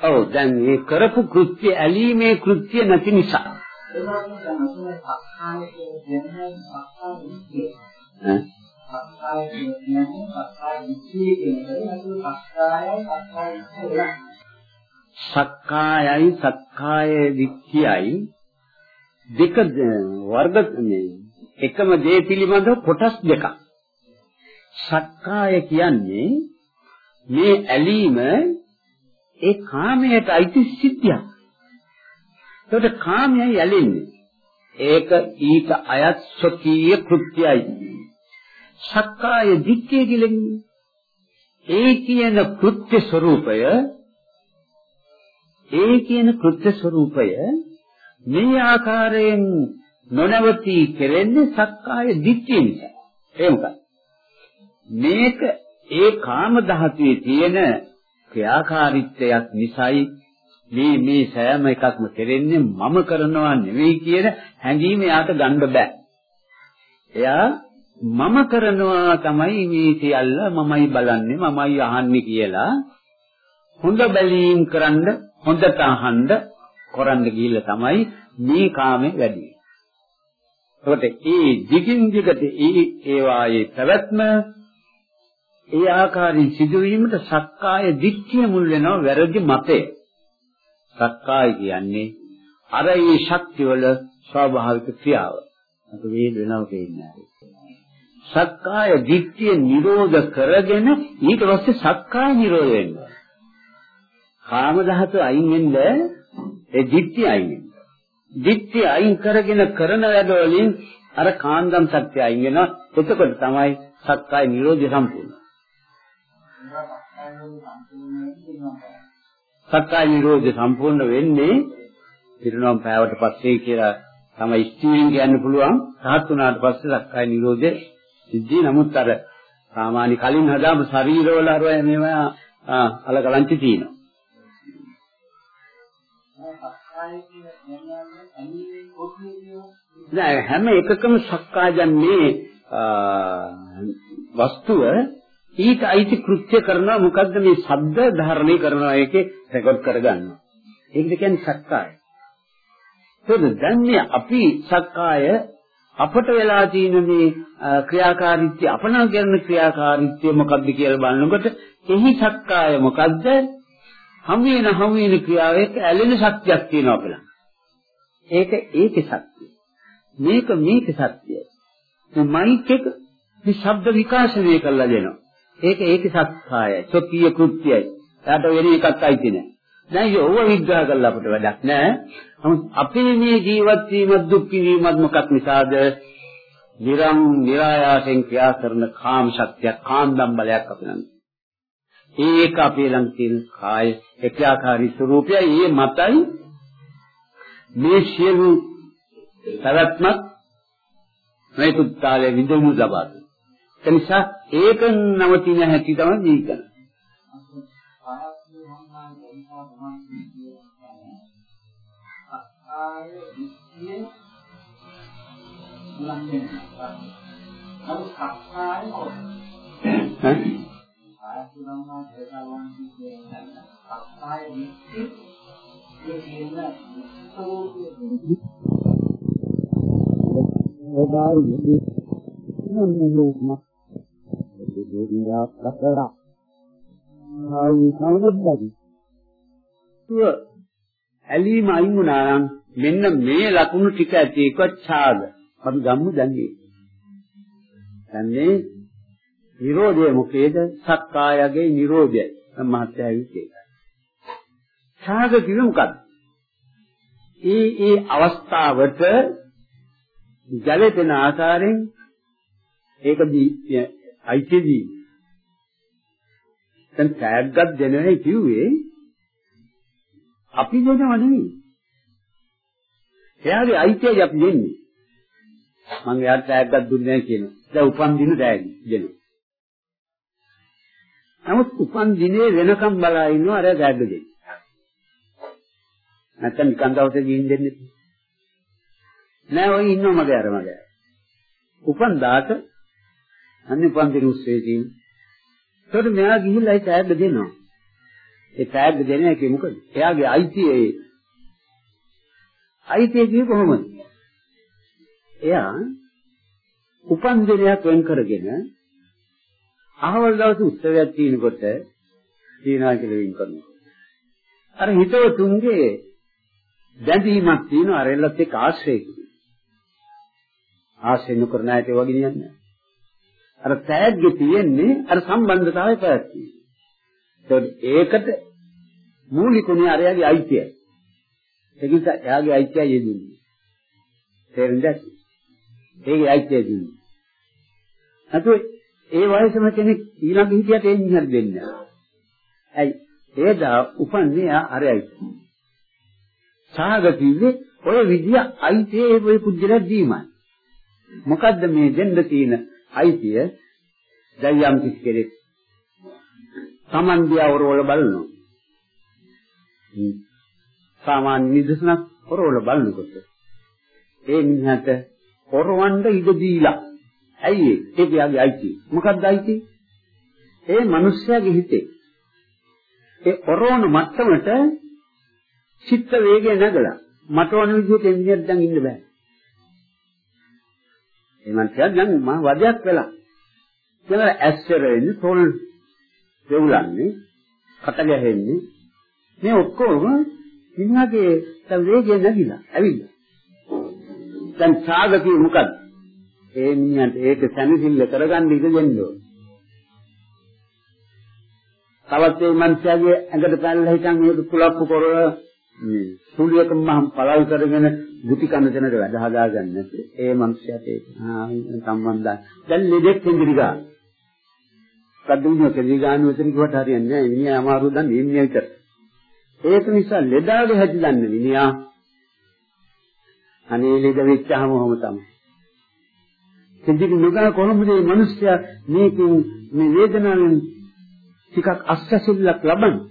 ඔව් දැන් මේ කරපු කෘත්‍ය ඇලීමේ කෘත්‍ය නැති නිසා. ඈ? සක්කාය කියන්නේ සක්කාය දිට්ඨිය කියන එක නේද සක්කායයි සක්කාය දිට්ඨිය සක්කායයි සක්කාය දිට්ඨියයි දෙක වර්ග මේ එකම දේ පිළිබඳව කොටස් දෙකක්. සක්කාය කියන්නේ මේ ඇලීම ඒ කාමයට අයිති සිද්ධියක්. ඒකට කාමයයි ඇලෙන්නේ. ඒක ඊට අයත් ස්වකීය කෘත්‍යයි. සක්කාය දිට්ඨිය කියන්නේ ඒ කියන කෘත්‍ය ස්වરૂපය ඒ කියන කෘත්‍ය ස්වરૂපය මේ ආකාරයෙන් නොනවතී කෙරෙන්නේ සක්කාය දිට්ඨිය නිසා. ඒ මොකක්ද? මේක ඒ කාම ධාතුවේ තියෙන ක්‍රියාකාරීත්වයක් නිසායි මේ මේ සෑම එකක්ම කෙරෙන්නේ මම කරනවා නෙවෙයි කියන හැඟීම යාට ගන්න බෑ. එයා මම කරනවා තමයි මේ සියල්ල මමයි බලන්නේ මමයි අහන්නේ කියලා හොඳ බැලීම් කරන්න හොඳට අහන්න කරන්න ගිහිල්ලා තමයි මේ කාමේ වැඩි. එතකොට ඒ දිගින් දිගට ඒ ඒවායේ පැවැත්ම ඒ ආකාරයෙන් සිදුවීමට සක්කාය දිට්ඨිය මුල් වෙනවා වැරදි මතය. සක්කාය කියන්නේ අර ඒ ශක්තිවල ස්වාභාවික ක්‍රියාව. අත වේද වෙනව කියන්නේ. සක්කාය දිට්ඨිය නිරෝධ කරගෙන ඊට පස්සේ සක්කාය නිරෝධ වෙනවා. කාම ධාතු අයින් වෙන්න ඒ දිට්ඨිය අයින් වෙනවා. දිට්ඨිය අයින් කරගෙන කරන වැඩ වලින් අර කාන්දම් සත්‍ය අයින් වෙනවා. එතකොට තමයි සක්කාය නිරෝධය සම්පූර්ණ. සක්කාය නිරෝධය සම්පූර්ණ වෙන්නේ පිරිනොම් පෑවට පස්සේ කියලා තමයි ස්ටීලින් කියන්න පුළුවන්. සාහත් වුණාට පස්සේ සක්කාය නිරෝධය සිද්ධිය නමුත් අර සාමාන්‍ය කලින් හදාපු ශරීරවල අර මේවා අලකලංචි තියෙනවා. නෑ හැම එකකම සක්කායයන් මේ වස්තුව ඊට අයිති කෘත්‍ය කරනවා මොකද්ද මේ ශබ්ද ධාරණය කරනවා එකේ රෙකෝඩ් කරගන්නවා. ඒකද කියන්නේ සක්කාය. ඒකද දැන් මේ අපි සක්කාය අපට වෙලා තියෙන මේ ක්‍රියාකාරීත්වය අපනා කරන ක්‍රියාකාරීත්වය මොකක්ද කියලා බලනකොට එහි සක්කාය මොකද්ද? හම් වෙන හම් වෙන ක්‍රියාවක ඇලෙන ශක්තියක් තියෙනවා අපලං. ඒක ඒකේ ශක්තිය. මේක මේකේ ශක්තිය. මේ මයික් එක මේ ශබ්ද විකාශනය කරලා දෙනවා. ඒක ඒකේ සත්‍යය, සොපිය කෘත්‍යයි. එයාට වෙන එකක් අයිති නැහැ. දැන් යෝව විග්‍රහ කරලා අපිට වැඩක් නැහැ. නමුත් අපේ මේ ජීවත් වීම දුක් වීමත් මොකක් නිසාද? නිරං નિરાයාසෙන් ක්‍රියා කරන කාම ශක්තිය, කාන්දම් බලයක් අපිනම්. ඒක අපේ ළඟ තියෙන කාය ඒකාකාරී ස්වરૂපය, ඒ මතයි මේ සියලු පැවැත්මක් මේ තුත්තාලේ විඳමු ලබාද. ඒ නිසා ඒක නවතින හැටි තමයි දීකන. විශ්ය මුලක් වෙනවා. නමුත් සක්කාය කොට. ආයතනම ප්‍රසවන් කියන්නේ සක්කාය විශ්ය ඒ කියන එදායි නම්නුම දෙවියා ලකරා ආයි කවුරුද තුව ඇලීම අයින් වුණා නම් මෙන්න මේ ලකුණු ටික ඇති එක ඡාග අපි ගම්මු දැන්නේ දැන්නේ නිරෝධය මොකේද සක්කායගේ නිරෝධයයි මහත්යයි ඒකයි ඡාග කිව්වෙ මොකක්ද ඒ ඒ අවස්ථාවට ගැළපෙන ආකාරයෙන් ඒක දී අයිතිදී දැන් ටැග්ගක් දෙනවනේ කිව්වේ අපි දෙනව නෙවෙයි. එයාගේ අයිතියයි අපි දෙන්නේ. මම එයාට ටැග්ගක් දුන්නේ නැහැ කියනවා. දැන් උපන් දින ටැග් දෙනවා. නමුත් උපන් දිනේ වෙනකම් බලා ඉන්නවා අර ටැග් දෙන්නේ. නැත්තම් නිකන් දවසේ ගිහින් දෙන්නේ. නෑ ඔය ඉන්නව මගේ අර මගේ. උපන් දාට අන්න උපන් දින උත්සවයේ තියෙන. ඒකට මෙයා ගිහිල්ලා ඒ ටැග් දෙනවා. ඒ ටැග් දෙන එකේ මොකද? එයාගේ අයිතිය ඒ අයිතිය කියේ කොහොමද? එයා උපන් දිනයක් වෙන් කරගෙන අහවල් දවසේ උත්සවයක් තියෙනකොට තියනවා කියලා වෙන් කරනවා. අර හිතවතුන්ගේ දැඳීමක් තියෙනවා අර එල්ලත් එක්ක ආශ්‍රය කිව්වේ. ආශ්‍රය නොකරන අයට වගේ නියන්නේ. අර තෑග්ගේ තියෙන්නේ අර සම්බන්ධතාවය පැවැත්වීම. ඒකට මූලිකුනේ අරයාගේ අයිතියයි. ඒක නිසා එයාගේ අයිතියයි යෙදුනේ. තේරෙනද? ඒකේ අයිතියයි දුන්නේ. අතෝ ඒ වයසම කෙනෙක් ඊළඟ හිටියට ඒ මිනිහට දෙන්නේ නැහැ. ඇයි? ඒදා උපන්නේ අරයයි. සාගතිවේ ඔය විදිය අයිතිය ඒ පුජ්‍යලක් දීමයි. මොකද්ද මේ දෙන්න තියෙන අයිතිය? දැන් යම් කිසි කෙනෙක් Taman දිහා ඔරවල බලනවා. සාමාන්‍ය නිදසුනක් ඔරවල බලනකොට ඒ මිනිහට ඔරවන්න ඉඩ දීලා. ඇයි ඒ? එයාගේ අයිතිය. මොකක්ද අයිතිය? ඒ මිනිස්යාගේ හිතේ. ඒ ඔරවන මට්ටමට චිත්ත වේගය නැගලා මට ඕන විදිහට එන්නේ දැන් ඉන්න බෑ. ඒ මනුස්සයා දැන් මම වදයක් වෙලා කියලා ඇස්සර වෙන්නේ තොල් දෙවුලන්නේ කට ගැහෙන්නේ. මේ ඔක්කොම මිනිහාගේ දැන් වේගය නැగిලා ඇවිල්ලා. දැන් ඡාගකී මොකද්ද? ඒ මිනිහට ඒක සැනසෙල්ල කරගන්න ඉඩ දෙන්න ඕන. තවත් ඒ මනුස්සයාගේ ඇඟට පැනලා හිටන් ඒක කුලප්පු කරලා මේ සුලියක මහම් පළල් කරගෙන ගුටි කන දෙනට වැඩ හදාගන්න නැති ඒ මනුස්සයාට ඒක සම්බන්ධයි දැන් ලෙඩෙක් ඉදිරි ගන්න කඩුණු කෙලිගානු වෙතන කිව්වට හරියන්නේ නැහැ. මිනිහා අමාරු දන්නේ ඉන්නේ විතර. ඒක නිසා ලෙඩාගේ හැටි දන්නේ මිනිහා. අනේ ලෙඩ වෙච්චාම ඔහොම තමයි. කෙදික නුගා කොහොමද මේ මිනිස්සයා මේකෙන් මේ වේදනාවෙන් ටිකක් අස්සසිල්ලක් ලබන්නේ?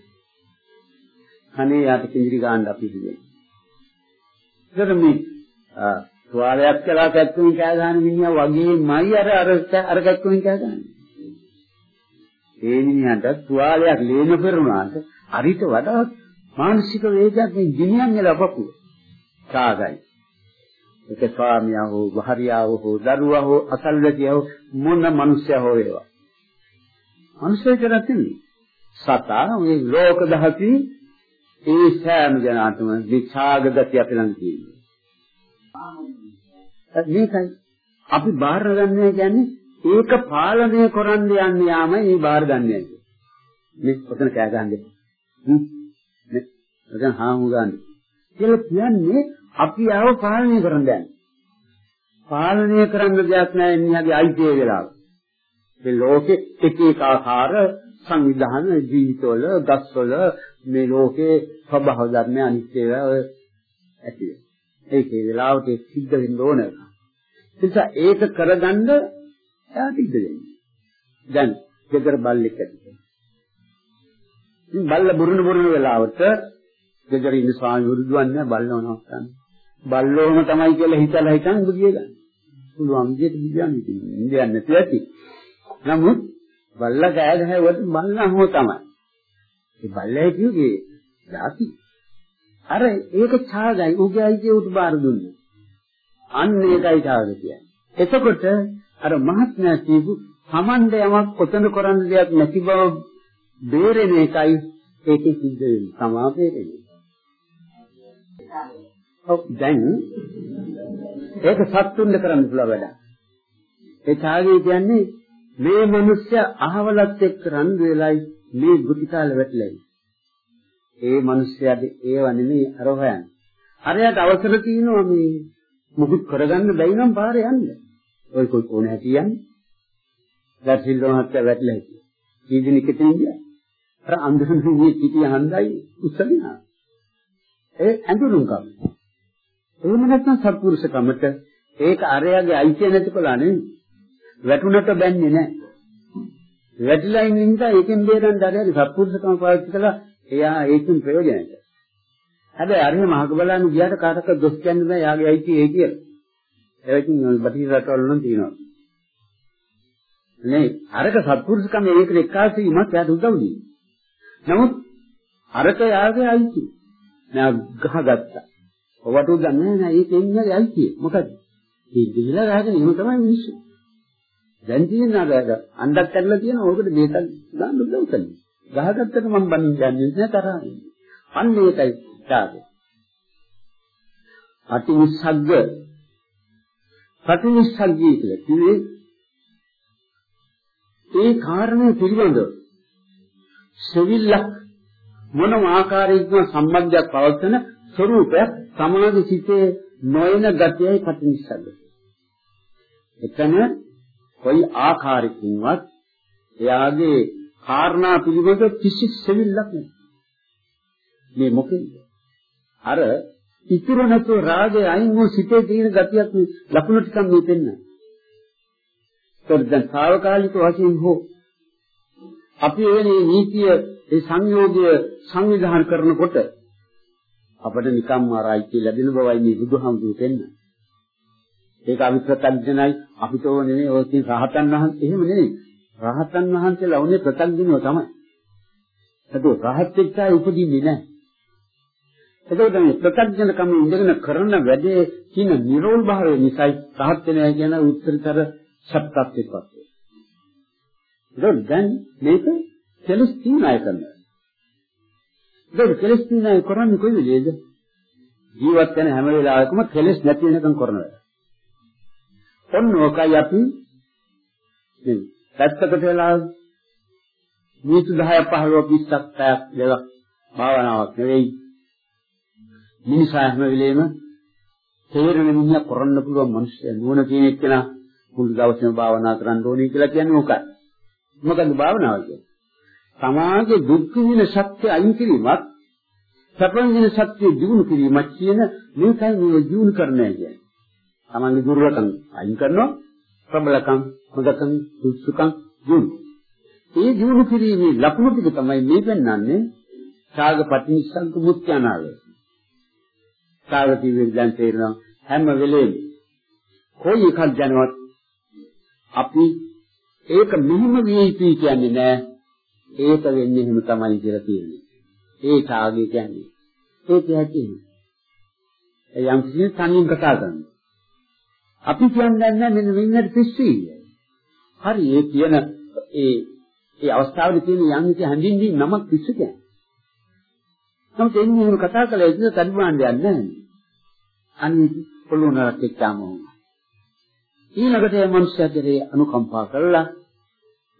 අනේ යාට කිඳිරි ගන්න අපි කියන්නේ. ඒතර මේ තුවාලයක් කළා කැක්කුමින් කෑ ගන්න මිනිහා වගේමයි අර අර අර කැක්කුමින් කෑ ගන්නේ. ඒ මිනිහට තුවාලයක් ලේන පෙරුණාට අරිට වඩා මානසික වේගයක් මේ ගිනියන්නේ ලබපු සාගයි. ඒක ස්වාමියා හෝ භාර්යාව හෝ දරුවා හෝ අසල්වැසියා හෝ මොන මිනිසයා හෝ වේවා. මිනිස්සු කරත් නෙමෙයි. සතා මේ ලෝක දහති ඒ සෑම ජනාතම විචාග ගතිය අපි ළඟ තියෙනවා. මේකයි අපි බාහිර ගන්න කියන්නේ ඒක පාලනය කරන්න යන්න යාම මේ බාර ගන්නෑ. මේ ඔතන කෑ ගහන්නේ. හ්ම්. මේ ඔතන හාමු ගන්න. කියලා කියන්නේ අපි ආව පාලනය කරන්න යන්නේ. පාලනය කරන්න දෙයක් නැහැ එන්නගේ අයිතිය වෙලාව. මේ ලෝකෙ එක එක ආකාර සංවිධාන ජීවිතවල ගස්වල මේ ලෝකේ ස්වභාව ධර්ම අනිත්‍ය ඒවා ඇති වෙනවා. ඒකේ වෙලාවට සිද්ධ වෙන්න ඕන. ඒ නිසා ඒක කරගන්න එයාට ඉඩ දෙන්න. දැන් ගෙදර බල්ලෙක් ඇති. බල්ල බුරුණ බුරුණ වෙලාවට ගෙදර ඉන්න ස්වාමි වරුදුවන්නේ බල්ලව නවත්තන්න. බල්ලෝම තමයි කියලා හිතලා හිතන් ඔබ කියලා. පුළුවන් විදිහට කියන්නේ ඉතින් ඉන්දියන් නැති ඇති. නමුත් බල්ලා කෑ ගහුවට බල්ලා හෝ තමයි. ඒ බල්ලා කිව්වේ යාති. අර ඒක ඡාගයි උගේ අයිතිය උට බාර දුන්නේ. අන්න ඒකයි ඡාග කියන්නේ. එතකොට අර මහත්මයා කියපු සමන්ද යමක් කොතන කරන්න දෙයක් නැති බව බේරෙන එකයි ඒකේ සිද්ධ වෙන්නේ. සමාපේරෙන්නේ. ඔව් දැන් ඒක සත්තුන්ද කරන්න පුළුවන් වැඩ. ඒ ඡාගය කියන්නේ මේ මිනිස්සු අහවලත් එක්ක රන් වෙලයි මේ ගුටිකාල වැටලයි. ඒ මිනිස්යාද ඒව නෙමෙයි අර හොයන්නේ. අරයට අවසර තියෙනවා මේ මුකුත් කරගන්න බැයි නම් පාරේ යන්න. ඔය කොයි කොන හැටි යන්නේ. දැසිල්ලෝ හත්ත වැටලා හිටියේ. කී දිනක තින්දියා. අර අන්දරන්නේ පිටිය හන්දයි උස්සලිනා. ඒ ඇඳුරුම් කම. එහෙම නැත්නම් සත්පුරුෂකමට ඒක අරයාගේ අයිතිය නැතිකලා නෙවෙයි. වැටුණට බැන්නේ නැහැ. වැටිලා ඉන්න නිසා ඒකෙන් බේරන්න අරයාගේ සත්පුරුෂකම පාවිච්චි කළා එයා ඒකෙන් ප්‍රයෝජනයට. හැබැයි අරහෙ මහක බලන්න ගියාට කාටවත් දොස් කියන්න බෑ යාගේ අයිතිය ඒ කියලා. ඒකකින් බටහිර රටවල නම් තියෙනවා. නේ අරක සත්පුරුෂකම ඒකට එක්කාසීමක් යාට උදව් දෙනවා. නමුත් අරක යාගේ අයිතිය. නෑ ගහගත්තා. ඔවට උදන්නේ නෑ ඒක එන්නේ අයිතිය. මොකද? මේ දිවිලා ගහගෙන එහෙම තමයි මිනිස්සු. දැන් තියෙන අර අණ්ඩක් කඩලා තියෙන ඕකට මේකක් දාන්න උදව් කරනවා. ගහගත්තට මම බනින්න යන්නේ නැහැ තරහින්. අන්න ඒකයි ඡාගය. අටිනිස්සග්ග ප්‍රතිනිස්සග්ගී කියලා කිව්වේ ඒ කාරණේ පිළිබඳව සෙවිල්ලක් මොනම ආකාරයකින් සම්බන්ධයක් පවත්වන ස්වરૂපයක් සමාධි සිතේ නොයන ගතියයි ප්‍රතිනිස්සග්ග. එතන කොයි ආකාරයකින්වත් එයාගේ කාරණා පිළිබඳ කිසි සෙවිල්ලක් නැහැ. මේ මොකෙන්ද? අර ඉතුරු නැතුව රාගය අයින් වූ සිතේ තියෙන ගතියක් ලකුණු ටිකක් මේ පෙන්න. ඒත් දැන් සාවකාලික වශයෙන් හෝ අපි එවැනි නීතිය ඒ සංයෝගය සංවිධානය කරනකොට අපිට නිකම්ම ආරයිති ලැබෙන බවයි මේ බුදුහාමුදුරු කියන්නේ. ඒක අවිත්‍යත්ඥයි අපිට ඕනේ නෙවෙයි ඔය තියෙන රහතන් වහන්සේ එහෙම නෙවෙයි. රහතන් වහන්සේලා උනේ ප්‍රත්‍යඥව තමයි. ඒක රහත් එක්කයි උපදින්නේ නැහැ. එතකොට මේ ප්‍රත්‍යඥකම ඉඳගෙන කරන වැඩේ කියන නිරෝල් භාවය නිසායි රහත් වෙනවා කියන උත්තරීතර සත්‍යත්වයක් වත්. ඒක දැන් මේක කෙලස් තීනාය කරනවා. ඒක කෙලස් තීනාය කරන්නේ කොයි විදිහද? ජීවත් වෙන හැම වෙලාවකම කෙලස් නැති වෙනකම් කරන වැඩ. ඔන්න ඕකයි අපි? පැත්තකට වෙලා මිනිත්තු 10ක් 15ක් 20ක් පැයක් දෙලා භාවනාවක් නෙවෙයි. මිනිසා හැම වෙලේම තේරෙන මිනිහා කරන්න පුළුවන් මිනිස්සු නුවණ තියෙන එක්කෙනා මුළු දවසේම භාවනා කරන්න ඕනේ කියලා කියන්නේ මොකක්ද? මොකද්ද භාවනාව කියන්නේ? සමාජයේ දුක් විඳින ශක්තිය අයින් කිරීමත් සැපවිඳින ශක්තිය දිනු කිරීමත් කියන මේකයි මේ දිනු කරන්නේ කියන්නේ. තමන්ගේ දුර්වලකම් අයින් කරනවා ප්‍රබලකම් හොඳකම් සුසුකම් දිනු. ඒ දිනු කිරීමේ ලකුණු ටික තමයි මේ පෙන්වන්නේ ඡාග පටිනිස්සංක මුත්‍යානාලය. ඡාග කිව්වෙන් දැන් තේරෙනවා හැම වෙලේම කොයි එකක් දැනවත් අපි ඒක මෙහෙම විය යුතුයි කියන්නේ නෑ. ඒක වෙන්නේ එහෙම තමයි කියලා කියන්නේ. ඒ ඡාගය කියන්නේ. ඒක ඇති. ඒ යම් කිසි තනියෙන් කතා කරනවා. අපි කියන්නේ නැහැ මෙන්න මෙන්නට පිස්සුයි. හරි ඒ කියන ඒ ඒ අවස්ථාවේ තියෙන යම් කිසි හැඳින්වීම නමක් පිස්සු කියන්නේ. නමුත් එන්නේ එහෙම කතා කළා ඉතින් තනිවාන් දෙයක් නැහැ. අනිත් පොළොනරට එක්කම ඊළඟට මේ මනුස්සයාගේ අනුකම්පා කරලා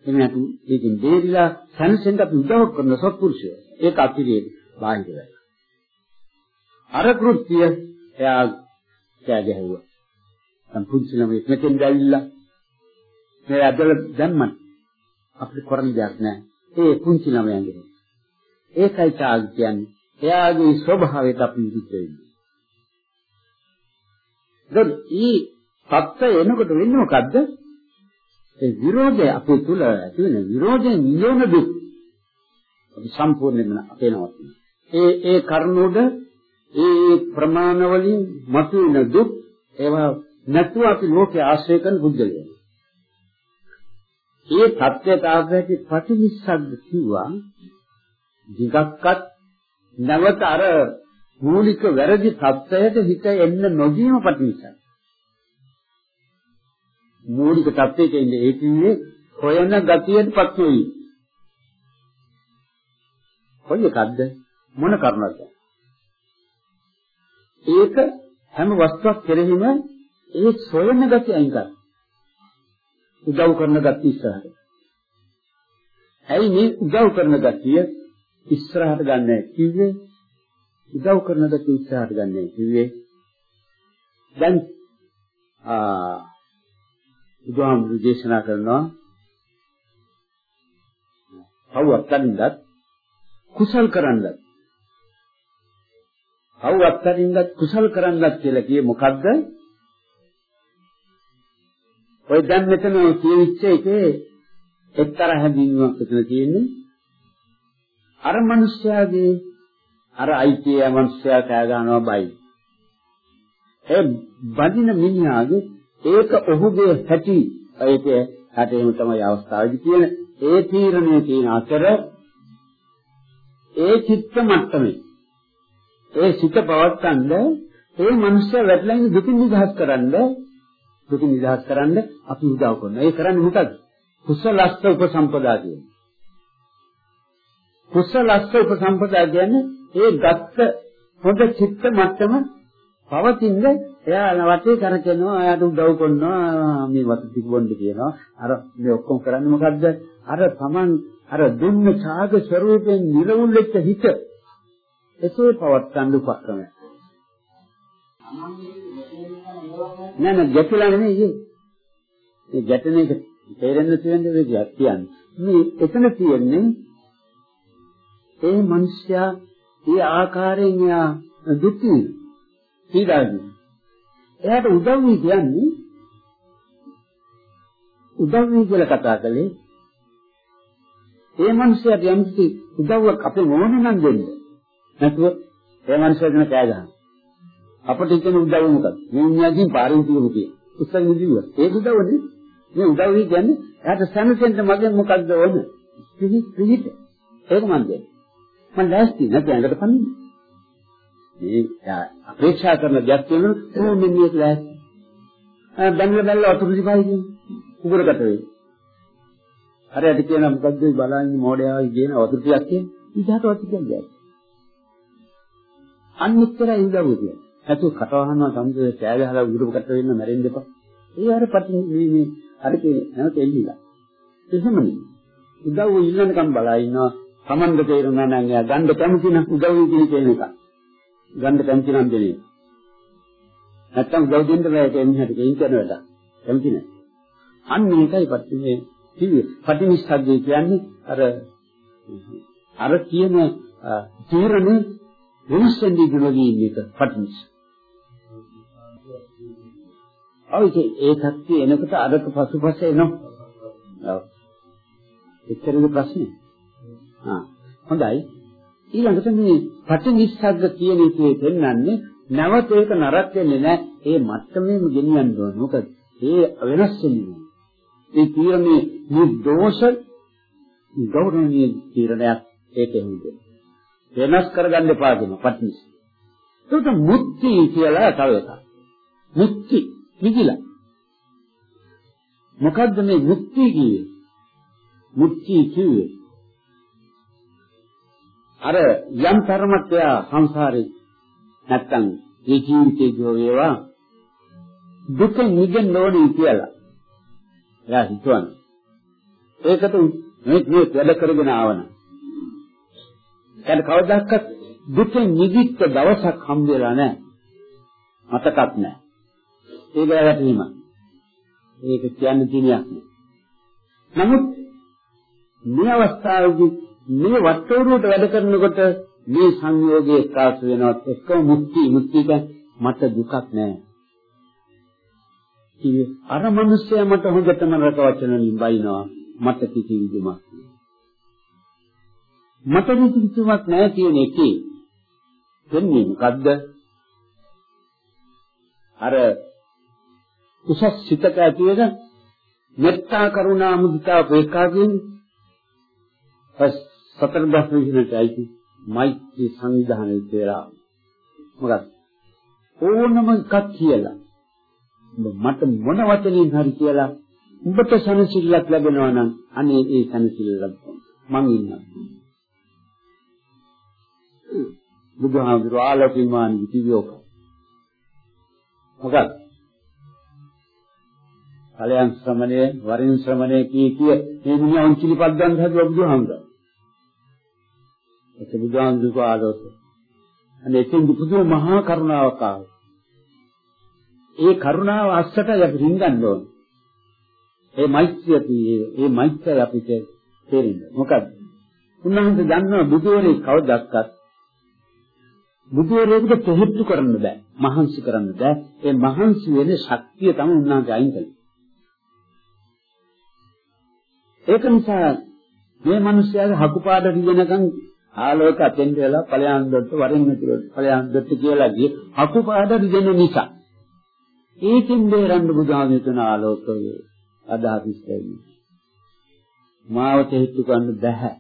එහෙම නැතු ඒකෙන් දෙරිලා සංසෙන්ද අපි උදව් කරන සත්පුරුෂය. ඒක අපිරියේ බාහිරයි. අර කෘත්‍ය එයා කෑ ගැහුවා. සම්පූර්ණ ළමයි මෙතෙන් දැවිලා මේ අදල දැම්මන් අපිට කරන්න දෙයක් නැහැ. ඒ පුංචි ළමයන්ගේ. ඒකයි තාග් කියන්නේ. එයාගේ ස්වභාවයට අපි විරුද්ධ වෙන්නේ. දැන් ඊ සත්‍ය එනකොට වෙන්නේ මොකද්ද? ඒ විරෝධය අපේ තුල ඇති වෙන විරෝධයෙන් නියම දුක්. අපි සම්පූර්ණයෙන්ම අපේ නවතින. ඒ ඒ කරුණෝඩ ඒ ප්‍රමාණ වලින් මතුවෙන දුක් ඒවා නැතුව අපි ලෝකේ ආශ්‍රය කරන බුද්ධලයන්. ඒ தත්ත්වයට ආවැටි ප්‍රතිනිස්සද්ද කිව්වා දිගක්වත් නැවත අර මූලික වැරදි தත්ත්වයට හිත එන්න නොදීම ප්‍රතිනිස්සද්ද. මූලික தත්ත්වයට ඉන්නේ ඒ කියන්නේ හොයන ගතියට පත් වෙයි. කොයි එකක්ද මොන කරුණක්ද? ඒක හැම වස්තුවක් කෙරෙහිම ඒ සොයන ගතිය අයින් කරන්න. උදව් කරන ගතිය ඉස්සරහට. ඇයි මේ උදව් කරන ගතිය ඉස්සරහට ගන්නෑ කිව්වේ? උදව් කරන ගතිය ඉස්සරහට ගන්නෑ කිව්වේ? දැන් ආ බුදුහාමුදුරු දේශනා කරනවා පව්වක් කරින්දත් කුසල් කරන්නත් පව්වක් කරින්දත් කුසල් කරන්නත් කියලා කියේ මොකද්ද ඔය දැන් මෙතන කියවිච්ච එකේ එක්තරා හැඳින්වීමක් මෙතන තියෙන්නේ. අර මිනිස්යාගේ අර අයිතිය මිනිස්යා කෑ ගන්නවා බයි. ඒ බදින මිනිහාගේ ඒක ඔහුගේ හැටි ඒක හැටේම තමයි අවස්ථාවේදී කියන ඒ තීරණය තියෙන අතර ඒ චිත්ත මට්ටමේ ඒ සිත පවත්තන්න ඒ මනුෂ්‍ය වැටලා ඉන්න දුකින් නිදහස් කරන්න දුකින් නිදහස් කරන්න අපි උදව් කරනවා. ඒ කරන්නේ මොකද? කුසලස්ස උපසම්පදා කියන්නේ. කුසලස්ස උපසම්පදා කියන්නේ ඒ ගත්ත හොඳ චිත්ත මට්ටම පවතින එයා වටේ කරකිනවා එයාට උදව් කරනවා මේ වතු තිබොන්න කියනවා අර මේ ඔක්කොම කරන්නේ මොකද්ද අර Taman අර දුන්න ඡාග ස්වરૂපයෙන් නිරවුල් වෙච්ච හිත එසේ පවත්තන්න උපක්‍රමය නෑ නෑ ගැටලා නෙමෙයි මේ ගැටෙන එක තේරෙන්න තියෙන්නේ මේ කියන්නේ මේ එතන තියෙන්නේ ඒ මිනිස්යා ඒ ආකාරයෙන් යා දුක්ඛ පීඩාවයි. එයාට උදව් කියන්නේ උදව් කියලා කතා කළේ ඒ මනුස්සයාට යම්කිසි උදව්වක් අපේ මොන නම් දෙන්න. නැතුව ඒ මනුස්සයා දෙන කෑ ගහන. අපිට හිතෙන උදව් මොකක්ද? මේ මිනිහකින් පාරින් තියමු කිය. උස්සන් නිදිව. ඒ උදව්නේ මේ උදව් කියන්නේ එයාට සම්සෙන්ද මගෙන් මොකක්ද ඕන? පිහිට පිහිට. ඒක මන් දෙන්නේ. මම ලෑස්ති නැත්නම් ඇඟට පන්නේ. මේ අපේක්ෂා කරන දෙයක් වෙන ඕ මෙන්නේ ලෑස්ති. ආ බැලුව බැලුව අතුරු දිපයි කියන්නේ. උගරකට වෙයි. හරියට කියන මොකද්ද බලන්නේ මොඩයා කියන වතුර ටිකක් කියන්නේ. ඉතහට වතු කියන්නේ. අනිත්තරයි උදව් කියන්නේ. ඇතු කටවහනවා සම්දේ කෑ ගහලා උගරකට වෙන්න මැරෙන්න එපා. ඒ අර පටි මේ මේ අර කියන්නේ නැවත එල්ලිලා. එහෙමනේ. උදව් ඉල්ලනකම් බලා ඉන්නවා. Tamanda තේරුණා නම් එයා ගන්න කැමති නම් උදව් කියන එක. ගන්න කැමති නම් දෙන්නේ. නැත්තම් උදව් දෙන්න බෑ ඒක එන්නට ගෙයින් කරන වැඩ. කැමති නෑ. අන්න ඒකයි පටිනේ කිව්වේ. පටිනිස්සග්ගය කියන්නේ අර අර කියන තීරණේ වෙනස් වෙන්නේ ගුණදී ඉන්න එක පටිනිස්ස. අවුත් ඒ සත්‍ය එනකොට අරක පසුපස එනවා. ඔව්. එච්චරද ප්‍රශ්නේ? ආ හොඳයි. ඊළඟට මේ පටිනිස්සග්ග කියන එකේ පෙන්වන්නේ නැවත ඒක නරක වෙන්නේ නැහැ. ඒ මට්ටමේම ගෙනියන්න ඕන. මොකද ඒ වෙනස් වෙන්නේ. ඒ තීරණේ නිර්දෝෂ ගෞරවනීය තීරණයක් ඒකෙන් වෙනස් කරගන්න එපා කියන පටිනිස්. ඒක මුක්ති කියලා තව එකක්. මුක්ති නිදිලා. මොකද්ද මේ මුක්ති කියේ? මුක්ති කියේ අර යම් තරමක් එයා සංසාරේ නැත්තම් මේ ජීවිතේ ජෝ වේවා දුක නිදෙන්න ඕනේ කියලා. එයා හිතුවනේ. ඒකට මේ මේ වැඩ කරගෙන ආවන. දැන් කවදාවත් දුක නිදිච්ච දවසක් හම් වෙලා නැහැ. මතකත් නැහැ. ඒක වැටීම. ඒක කියන්න තියෙනයක් නෑ. නමුත් මේ අවස්ථාවේදී මේ වට්ටෝරුවට වැඩ කරනකොට මේ සංයෝගයේ එක්කාසු වෙනවත් එක්කම මුක්ති මුක්තික මට දුකක් නෑ. කිව්වේ අර මිනිස්සයා මට හොඳටම රකවචන නිබයිනවා මට කිසි විදුමක් නෑ. මට කිසි විදුමක් නෑ කියන එකේ. දෙන්නේ මොකද්ද? අර උසස් සිතක ඇති වෙන මෙත්තා කරුණා මුදිතා උපේක්ඛා කියන්නේ පස් සතර බ්‍රහ්ම විශ්නටයි මෛත්‍රී සංවිධානය කියලා. මොකක්ද? ඕනම එකක් කියලා. මට මොන වචනින් හරි කියලා උඹට සනසිල්ලක් ලැබෙනවා නම් අනේ ඒ සනසිල්ල මං ඉන්නවා. බුදුහාමුදුරුවෝ ආලෝකිමාන කිව්වෝක මොකක්ද? කලයන් ශ්‍රමණය වරින් ශ්‍රමණය කී කිය මේ මිනිහා උන්චිලිපත් ගන්න හැදුවා බුදුහාමුදුරුවෝ. ඒක බුදුහාමුදුරුවෝ ආලෝක අනේ එතෙන් බුදු මහා කරුණාවක් ආවා. ඒ කරුණාව අස්සට අපි රින්ගන්න ඕන. ඒ මෛත්‍රිය තියෙන්නේ ඒ මෛත්‍රිය අපිට තේරෙන්නේ මොකද්ද උන්වහන්සේ දන්නවා බුදුරේ කවදක්වත් බුදුරේකට තෙහෙට්ටු කරන්න බෑ. මහන්සි කරන්න බෑ. ඒ මහන්සි වෙන ශක්තිය තමයි උන්වහන්සේ අයින් කළේ. ඒක නිසා මේ මිනිස්යාගේ හකුපාඩ දිනනකම් ආලෝක අතෙන් වෙලා ඵලයන් දොට්ට වරින් මෙතුරට ඵලයන් දොට්ට කියලා ගිය හකුපාඩ දිනන නිසා ඒකින් බේරන්න බුදුහාමී තුන ආලෝකය අදහස් දෙන්නේ මාව තෙහෙට්ටු කරන්න බෑ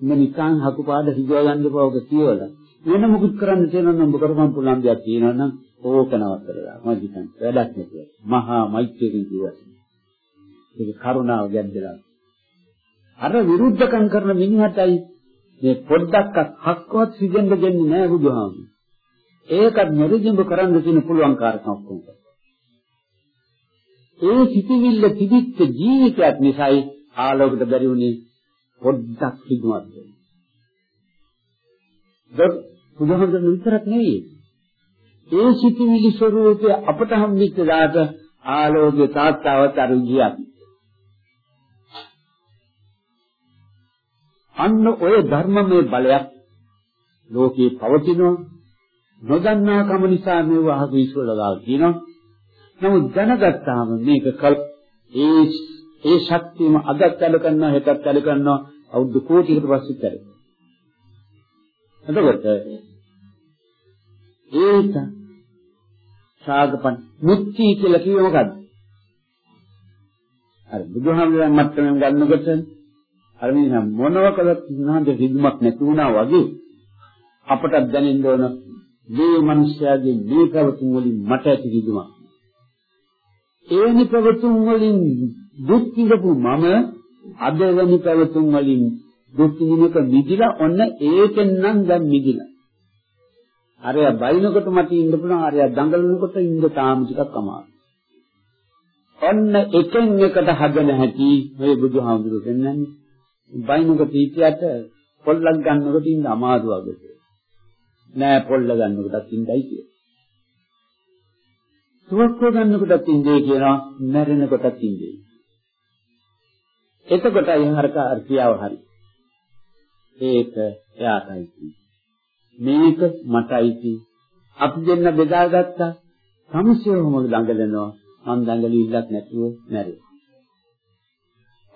මම නිකන් හකුපාඩ හිගව ගන්න බවක කියලා වෙන මුකුත් කරන්න තියෙනවා නම් ඔබ කරපම් පුළුවන් දෙයක් තියෙනවා නම් ඕක නවත්තලා මම හිතන්නේ වැඩක් නැතුව මහා මෛත්‍රියකින් කිව්වා ඒක කරුණාව ගැද්දලා අර විරුද්ධකම් කරන මිනිහටයි මේ පොඩ්ඩක්වත් හක්කවත් සිදෙන්න දෙන්නේ නැහැ බුදුහාමුදුරුවෝ. ඒකත් මෙරිජඹ කරන්න තියෙන පුළුවන් කාර්යයක් ඔක්කොම. ඒ සිටිවිල්ල තිබිච්ච ජීවිතයක් නිසායි ආලෝකයට බැරි වුණේ පොඩ්ඩක් හිතුවත් දෙන්න. දොත් බුදුහාමුදුරුවෝ විතරක් නෙවෙයි. ඒ සිටිවිලි ස්වરૂපය අපට හම්බෙච්ච දාට ආලෝකයේ තාත්තාවත් අර ගියා. අන්න ඔය ධර්මමය බලයක් ලෝකේ පවතිනවා නොදන්නා කම නිසා මේව අහක විශ්වලගාව කියනවා නමුත් දැනගත්තාම මේක කල් ඒ ඒ ශක්තියම අදත් වැඩ කරනවා හෙටත් වැඩ කරනවා අවුරුදු කෝටිකට පස්සෙත් වැඩ එතකොට ඒක සාගපන් මුක්ති කියලා කිව්ව මොකද්ද අර බුදුහාමුදුරන් මත්තමෙන් ගන්නකොට අර මිනිහා මොනව කළත් උන්වහන්සේ හිදුමක් නැති වුණා වගේ අපට දැනෙන්න ඕන මේ මිනිස්යාගේ මේ ප්‍රවතුන් වලින් මට ඇති හිදුමක්. එවැනි ප්‍රවතුන් වලින් දුක් විඳපු මම අද වෙනි ප්‍රවතුන් වලින් දුක් විඳිනක මිදිලා ඔන්න ඒකෙන් නම් දැන් මිදිලා. අරය බයිනකොට මට ඉන්න පුළුවන් අරය දඟලනකොට ඉන්න තාම ටිකක් අමාරුයි. ඔන්න එකෙන් එකට හදන හැටි මේ බුදුහාමුදුරුවෝ කියන්නේ බයිමුක පීතියට පොල්ලක් ගන්නකොට ඉන්න අමාරු වගේ. නෑ පොල්ල ගන්නකොටත් ඉඳයි කිය. සුවක්ව ගන්නකොටත් ඉඳේ කියනවා මැරෙන කොටත් ඉඳේ. එතකොට අයහරක අර්ථියාව හරි. ඒක එයාටයි. මේක මටයි අපි දෙන්න බෙදාගත්තා. සමසියවම දඟලනවා. මං දඟලිල්ලක් නැතුව මැරෙයි.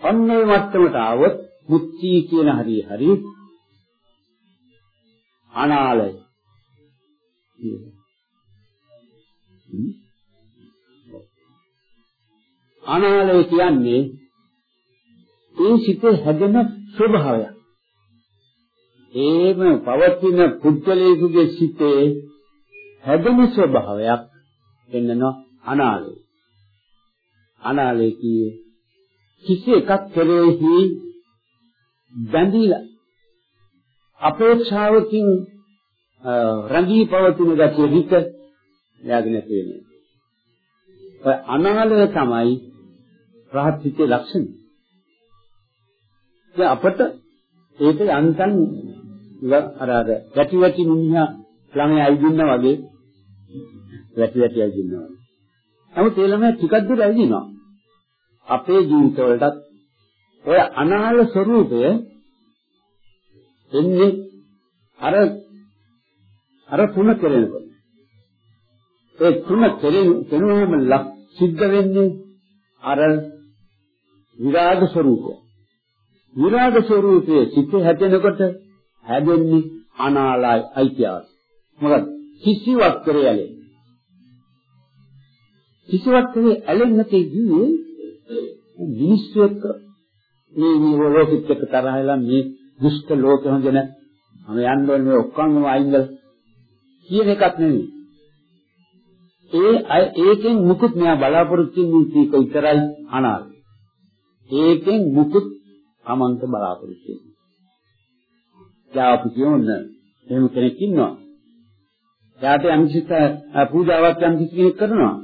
අන්නේ මට්ටමට આવොත් මුක්ති කියන හරිය හරි අනාලය අනාලය කියන්නේ ඒ සිතේ හැදෙන ස්වභාවයක්. ඒම පවතින පුද්ගලයෙකුගේ සිතේ හැදෙන ස්වභාවයක් වෙන්නනවා අනාලය. අනාලය කියේ කිසි එකක් කෙරෙහි බැඳිලා අපේක්ෂාවකින් රැඳී පවතින ගැතිය හිත යාගෙන තියෙන්නේ. ඔය අනාලය තමයි රහත් හිතේ ලක්ෂණ. දැන් අපට ඒක යන්තම් අර අර වැටි වැටි මිනිහා ළමයි ඉදින්නා වගේ වැටි වැටි ඉදින්නවා. නමුත් ඒ ළමයා ටිකක් දුර ඇවිදිනවා. අපේ ජීවිතවලටත් ඔය අනාල ස්වરૂපය එන්නේ අර අර තුන කෙරෙනකොට. ඒ තුන කෙරෙන කෙනුවම ලක් සිද්ධ වෙන්නේ අර විරාග ස්වરૂපය. විරාග ස්වરૂපයේ සිත් හැදෙනකොට හැදෙන්නේ අනාලයි අයිතිය මොකද කිසිවක් කරයලේ කිසිවක් නෙවෙයි ඇලෙන්නේ නැtei කිව්වේ මිනිස්සු එක්ක. මේ මේ ලෝකෙත් එක්ක තරහලා මේ දුෂ්ට ලෝකෙ හොඳ නැ මම යන්න ඕනේ මේ ඔක්කොම අයින්දල කියන එකක් නෙවෙයි. ඒ අය ඒකෙන් මුකුත් මෙයා බලාපොරොත්තු වෙන්නේ කීක විතරයි අනාල ඒකෙන් මුකුත් අමන්ත බලාපොරොත්තු වෙන්නේ දැන් අපි කියන්න එහෙම කෙනෙක් ඉන්නවා එයාට යම්කිසි පූජාවක් යම්කිසි කෙනෙක් කරනවා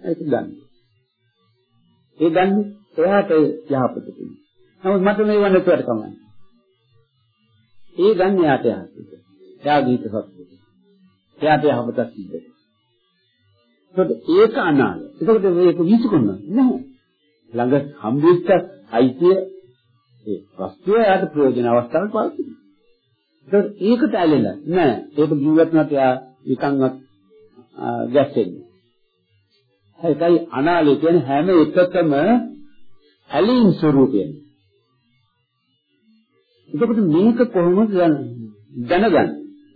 ඒක ගන්න. ඒ ගන්න එයාට යහපත තියෙනවා. නමුත් මට මේ වන්න තුවට කමන්නේ. ඒ ගන්න යාට යහපත. එයා ගීත සත්‍යය. එයාට යහපතක් සිද්ධ වෙනවා. ඒක අනාල. ඒකට මේක විසිකුණ නැහැ. ළඟ හම්බෙච්ච අයිතිය ඒ වස්තුව යාට ප්‍රයෝජන අවස්ථාවක් පාවිච්චි කරනවා. ඒකට ඇලෙලා නෑ. ඒක ජීවත් නැත් යා නිකන්වත් ගැස්සෙන්නේ. ඒකයි අනාලය කියන්නේ හැම එකකම ඇලීම් ස්වરૂපයෙන්. එතකොට මේක කොහොමද දැනගන්නේ?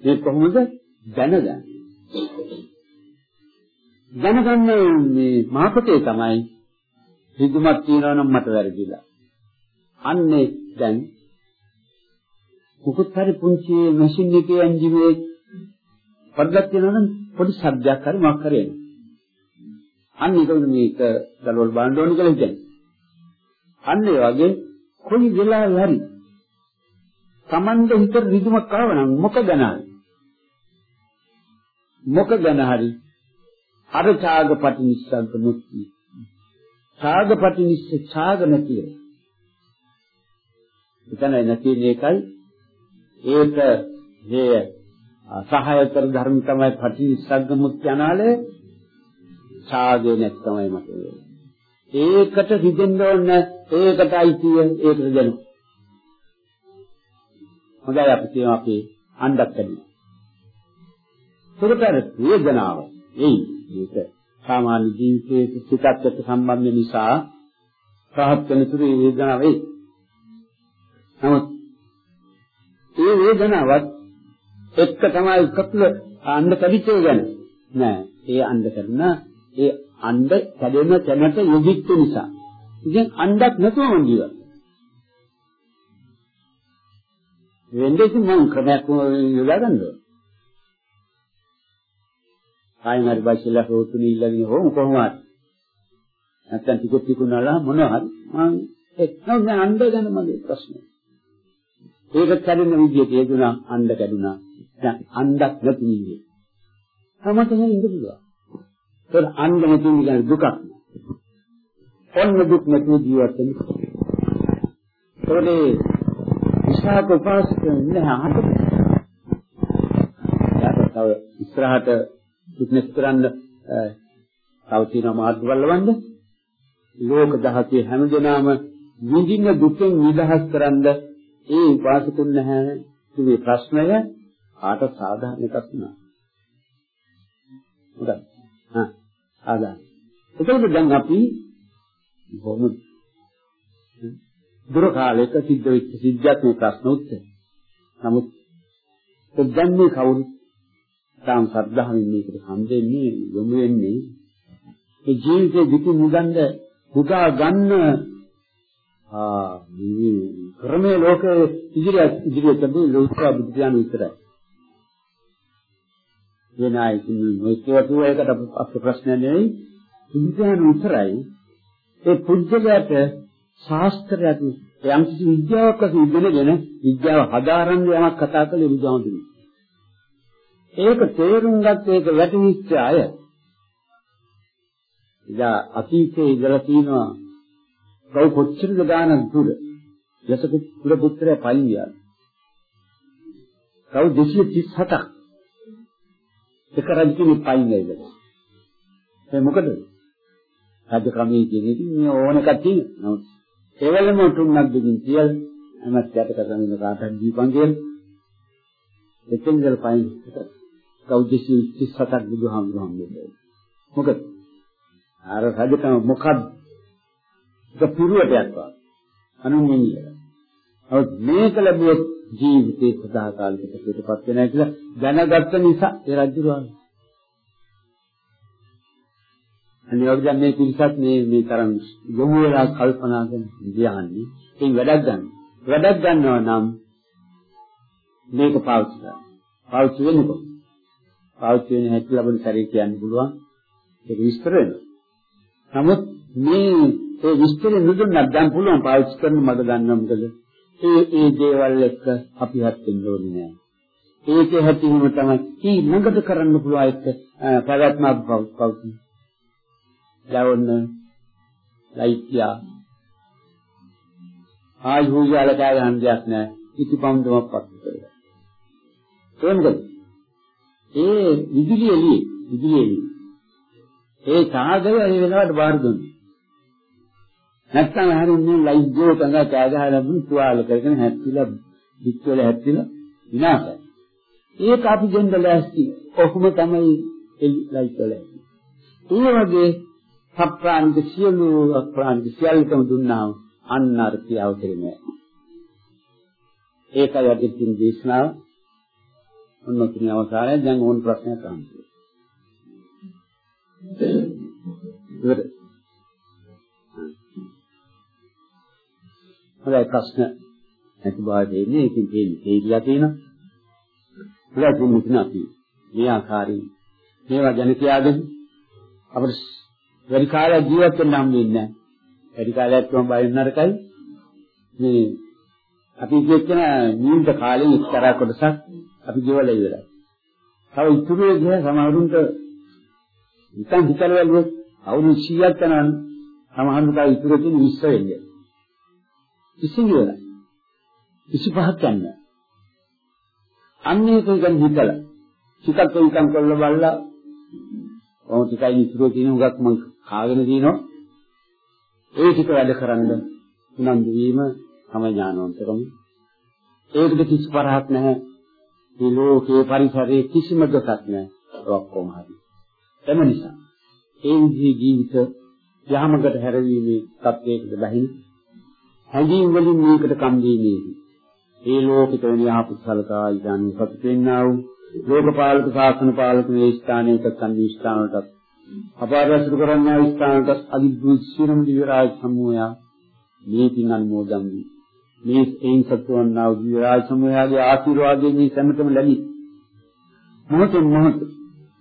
මේ කොහොමද දැනගන්නේ? දැනගන්න මේ මාපතේ තමයි හිදුමක් තියනවා නම් මට වැරදිලා. අන්නේ දැන් මොකක් හරි පුංචි මැෂින් එකේ එන්ජිමේ පොඩ්ඩක් තියෙනවා නම් පොඩි ශබ්දයක් හරි මොකක් හරි එනවා. අන්න ඒක මේක ගලවල් බලන්න ඕනේ කියලා හිතන්නේ. අන්න ඒ වගේ කොයි වෙලාවෙ හරි Tamande හිත රිදුමක් ආවනම් මොක ගණන් මොක ගණ හරි අර ඡාගපටි නිස්සග්ග මුක්ති ඡාගපටි නිස්ස ඡාග නැතිය එතන නැති එකයි ඒක මේ සහාය කර ධර්ම තමයි පටි නිස්සග්ග මුක්ති අනාලේ ඡාගේ නැත්නමයි මට ඒකට හිතෙන්න ඕනේ ඒකට අයිතිය ඒකට දෙන්න. හොඳයි අපි කියමු අපි අණ්ඩක් කැඩුවා. ඒකට වේදනාව එයි ඒක සාමාන්‍ය ජීවිතයේ සිතත් එක්ක සම්බන්ධ නිසා රහත් වෙන තුරු වේදනාව එයි. නමුත් ඒ වේදනාවත් එක්ක තමයි කකුල අඬ කැඩිච්ච ගැන නෑ ඒ අඬ කැඩුණා ඒ අණ්ඩ කැඩෙන තැනට යොදිච්ච නිසා. ඉතින් අණ්ඩක් නැතුව මං ජීවත්. වෙන්නේ ඉතින් මං ක්‍රමයක් යොදා ගන්නවා. ආයෙ හරි බයිසිලා හොතුනි ඉල්ලගෙන හොම කොහොමද? නැත්තම් ටික ටිකුනලා මොනවා හරි මං එක්කම අණ්ඩ ගැන මගේ ප්‍රශ්නේ. ඒක කැඩෙන විදිහට හේතුණා අණ්ඩ කැඩුනා. දැන් අණ්ඩක් නැති නිවිද. තමතම ඉඳ පුළුවන්. ඒක අන්ධ නැති කියන දුකක්. ඔන්න දුක් නැතුව ජීවත් වෙන්න. ඒකේ විශාක උපාසක නැහැ අහකට. යාට තව ඉස්සරහට ෆිට්නස් කරන්න තව තියෙන මාර්ග බලවන්න. ලෝක දහසේ හැමදෙනාම විඳින දුකෙන් නිදහස් කරන්න ඒ උපාසකුන් නැහැ. මේ ප්‍රශ්නය ආට සාධාරණ එකක් නා. හොඳයි. හා ආදාන. එතකොට දැන් අපි බොහොම දුර කාලයක සිද්ධ වෙච්ච සිද්ධියක් මේ ප්‍රශ්න උත්තර. නමුත් දැන් මේ කවුරු තාම ශ්‍රද්ධාවෙන් මේකට හම්බෙන්නේ යොමු වෙන්නේ ඒ ජීවිතේ දුක මුදන්ද පුදා ගන්න ආ මේ ක්‍රමයේ ලෝකයේ ඉදිරියට ඉදිරියට තිබුණු ලෝක බුදු දහම විතරයි. වෙන අය මේ කියවතු ඒකට අපේ ප්‍රශ්න නෙවෙයි. විද්‍යාව විතරයි ඒ පුද්ගලයාට ශාස්ත්‍රයට යම් කිසි විද්‍යාවක් ඉගෙනගෙන විද්‍යාව හදාරන්න යමක් කතා කළේ බුදුහාමුදුරුවෝ. ඒක තේරුම් ගත්ත ඒක වැටහිච්ච අය. ඉතින් අතීතයේ ඉඳලා තියෙනවා. ගෞ කොච්චරද ගානක් දුර? යසක කුල පුත්‍රය පයින් ගියා. ගෞ 237ක් එක රජ කෙනෙක් පයින් ඇවිල්ලා. ඒ මොකද? රාජකමී කියන්නේ මේ ඕන එකක් තියෙනවා. නමුත් ඒවලම තුන්නක් දෙකින් කියලා අමත් යට කරගෙන ඉන්න කාටත් දීපන් කියලා. එතෙන් ඉඳලා පයින් කවුදසි 37ක් බුදුහාමුදුරුවෝ හම්බෙන්නේ. මොකද? අර රජකම මොකද්ද? ඒක පිරුවටයක් වගේ. අනුන්ගේ. අවු මේක ලැබුවොත් ජීවිතේ සදාකාලික පිටපත් වෙනවා කියලා දැනගත්ත නිසා ඒ රජුරවල් අනිත් වගේ දැන් මේ පිරිසත් මේ මේ තරම් යොමු වෙලා කල්පනා කරන ධ්‍යානෙ ඉතින් වැඩක් ගන්න. වැඩක් ගන්නවා නම් මේක පාවිච්චි කරන්න. පාවිච්චි වෙනකොට පාවිච්චි වෙන හැටි ලබන සැරේ කියන්න පුළුවන්. ඒක විස්තර වෙනවා. නමුත් මේ ඒ විස්තර නුදුන්නත් දැන් පුළුවන් පාවිච්චි කරන මඟ ගන්න මොකද? ඒ ඒ දේවල් එක්ක අපි හත් වෙන්න ඕනේ නෑ. ඒකේ හැටිම තමයි කී නඟද කරන්න පුළුවන් එක්ක පැවැත්ම පවතින. ලවන්න ලයිත්‍යා ආයි හුයාල කෑ ගන්න දෙයක් නෑ. ඉතිපම්දමක් පත් කරලා. ඒකද? ඒ විදුලි එළිය විදුලි එළිය. ඒ සාගර ඒ වෙලාවට බාර දුන්නා. නැත්තම් හරින්නේ ලයිට් ගෝ තංග කෑ ගහලා බුන් තුවාල කරගෙන හැප්පිලා පිටවල හැප්පිලා විනාශයි. ඒක අපි දෙන්න ලෑස්ති. ඔහොම තමයි ලයිට් වල. ඒ වගේ සප්‍රාණික සියලු අප්‍රාණික සියල්ලටම දුන්නා අන්න අර කියාව දෙන්නේ. ඒකයි අද තියෙන දේශනාව. ඔන්න තුන අවසානයේ දැන් ඕන ප්‍රශ්නයක් අහන්න. ඉවරයි. හොඳයි ප්‍රශ්න නැති බව දෙන්නේ ඒකෙන් තියෙන්නේ තේරිලා තියෙනවා. හොඳයි තුන් අපි මේ ආකාරයෙන් මේවා ගැන කියාගෙන අපිට වැඩි කාලයක් ජීවත් වෙන්න හම් වෙන්නේ නැහැ. වැඩි කාලයක් තුම බයින් නරකයි. මේ අපි කියන නියුත් කාලෙන් එක්තරා කොටසක් අපි ගෙවලා ඉවරයි. තව ඉතුරු ගිය සමහරුන්ට නිකන් හිතල වැළුවොත් අවුරුදු 100ක් යනනම් සමහරුන්ට ඉතුරු තියෙන 20 වෙන්නේ. කිසිම ඉවරයි. 25ක් යන්නේ. අන්න ඒක ගැන හිතලා ටිකක් විකම් කරලා බලලා ඔහොම ටිකයි ඉතුරු තියෙන උගක් මම කාගෙන දිනනවා ඒ ටික වැඩ කරන්න උනන්දු වීම තමයි ඥානවන්තකම ඒකට කිසි පරහක් නැහැ. මේ ලෝකේ පරිසරයේ කිසිම දුකක් නැහැ. ඔක්කොම හරි. එම නිසා ඒ විදිහේ ජීවිත යහමකට හැරවීමේ තත්වයකට බැහැ හැඟීම් වලින් මේකට කම් දීමේදී. ඒ ලෝකිත වෙන යහපත් සලකා ඉදාන සතුට වෙන්නා වූ ලෝකපාලක ශාසන පාලක මේ ස්ථානයක කන්දි ස්ථානවලට අපාරසුර කරන්නා ස්ථානට අදිබ්බුත් සිරම් දිවරාජ සමූහය මේ පින් අනුමෝදන් වී. මේ එයින් සතුවන්නා වූ දිවරාජ සමූහයාගේ ආශිර්වාදයෙන් මේ සම්මතම ලැබී. මොහොතින් මොහොත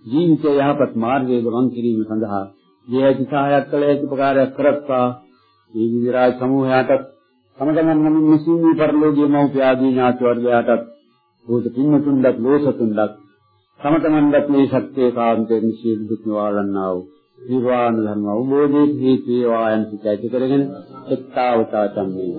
ජීවිතය යහපත් මාර්ගයේ ගමන් කිරීම සඳහා ජීවිත සහායක් කළ හැකි උපකාරයක් කරත්වා. මේ දිවරාජ සමූහයාට තම තමන් නම් මුස්ලිම් පරිලෝකීය මෞපිය ආදී ඥාති වර්ගයාටත් බෝධ පින්තුන්වත් ලෝසතුන්වත් තම තමන්වත් මේ ශක්තිය කාන්තයෙන් සියලු දුක් නිවාරණා වූ නිර්වාණ ධර්ම අවබෝධයේ හේතු වේවා යන සිත ඇති කරගෙන එක්තාවතා සම්මේ.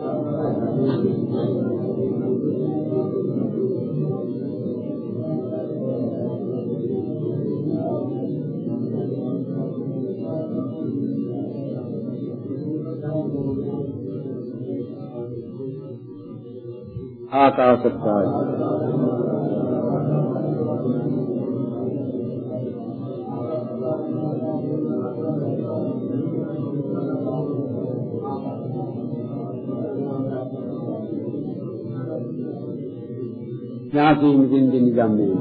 ආකාශත්තාය ඥාතීන් දෙන්නේ නිගම්මේ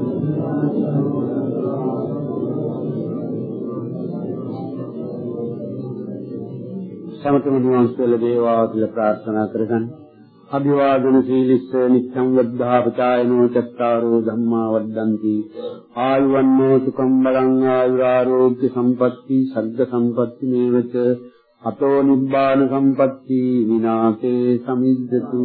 සමතම නිවන් සුවල වේවා කියලා ප්‍රාර්ථනා කරගන්න. අභිවාදන සීලිස්ස නිච්ඡං වද්ධාපචායනෝ චත්තාරෝ ධම්මා වද්දන්ති ආයුවන්නෝ සුඛං බලං ආයුරාෝග්‍ය සම්පatti සග්ග සම්පatti මේවච අතෝ නිබ්බාන සම්පatti විනාශේ සමිද්දතු.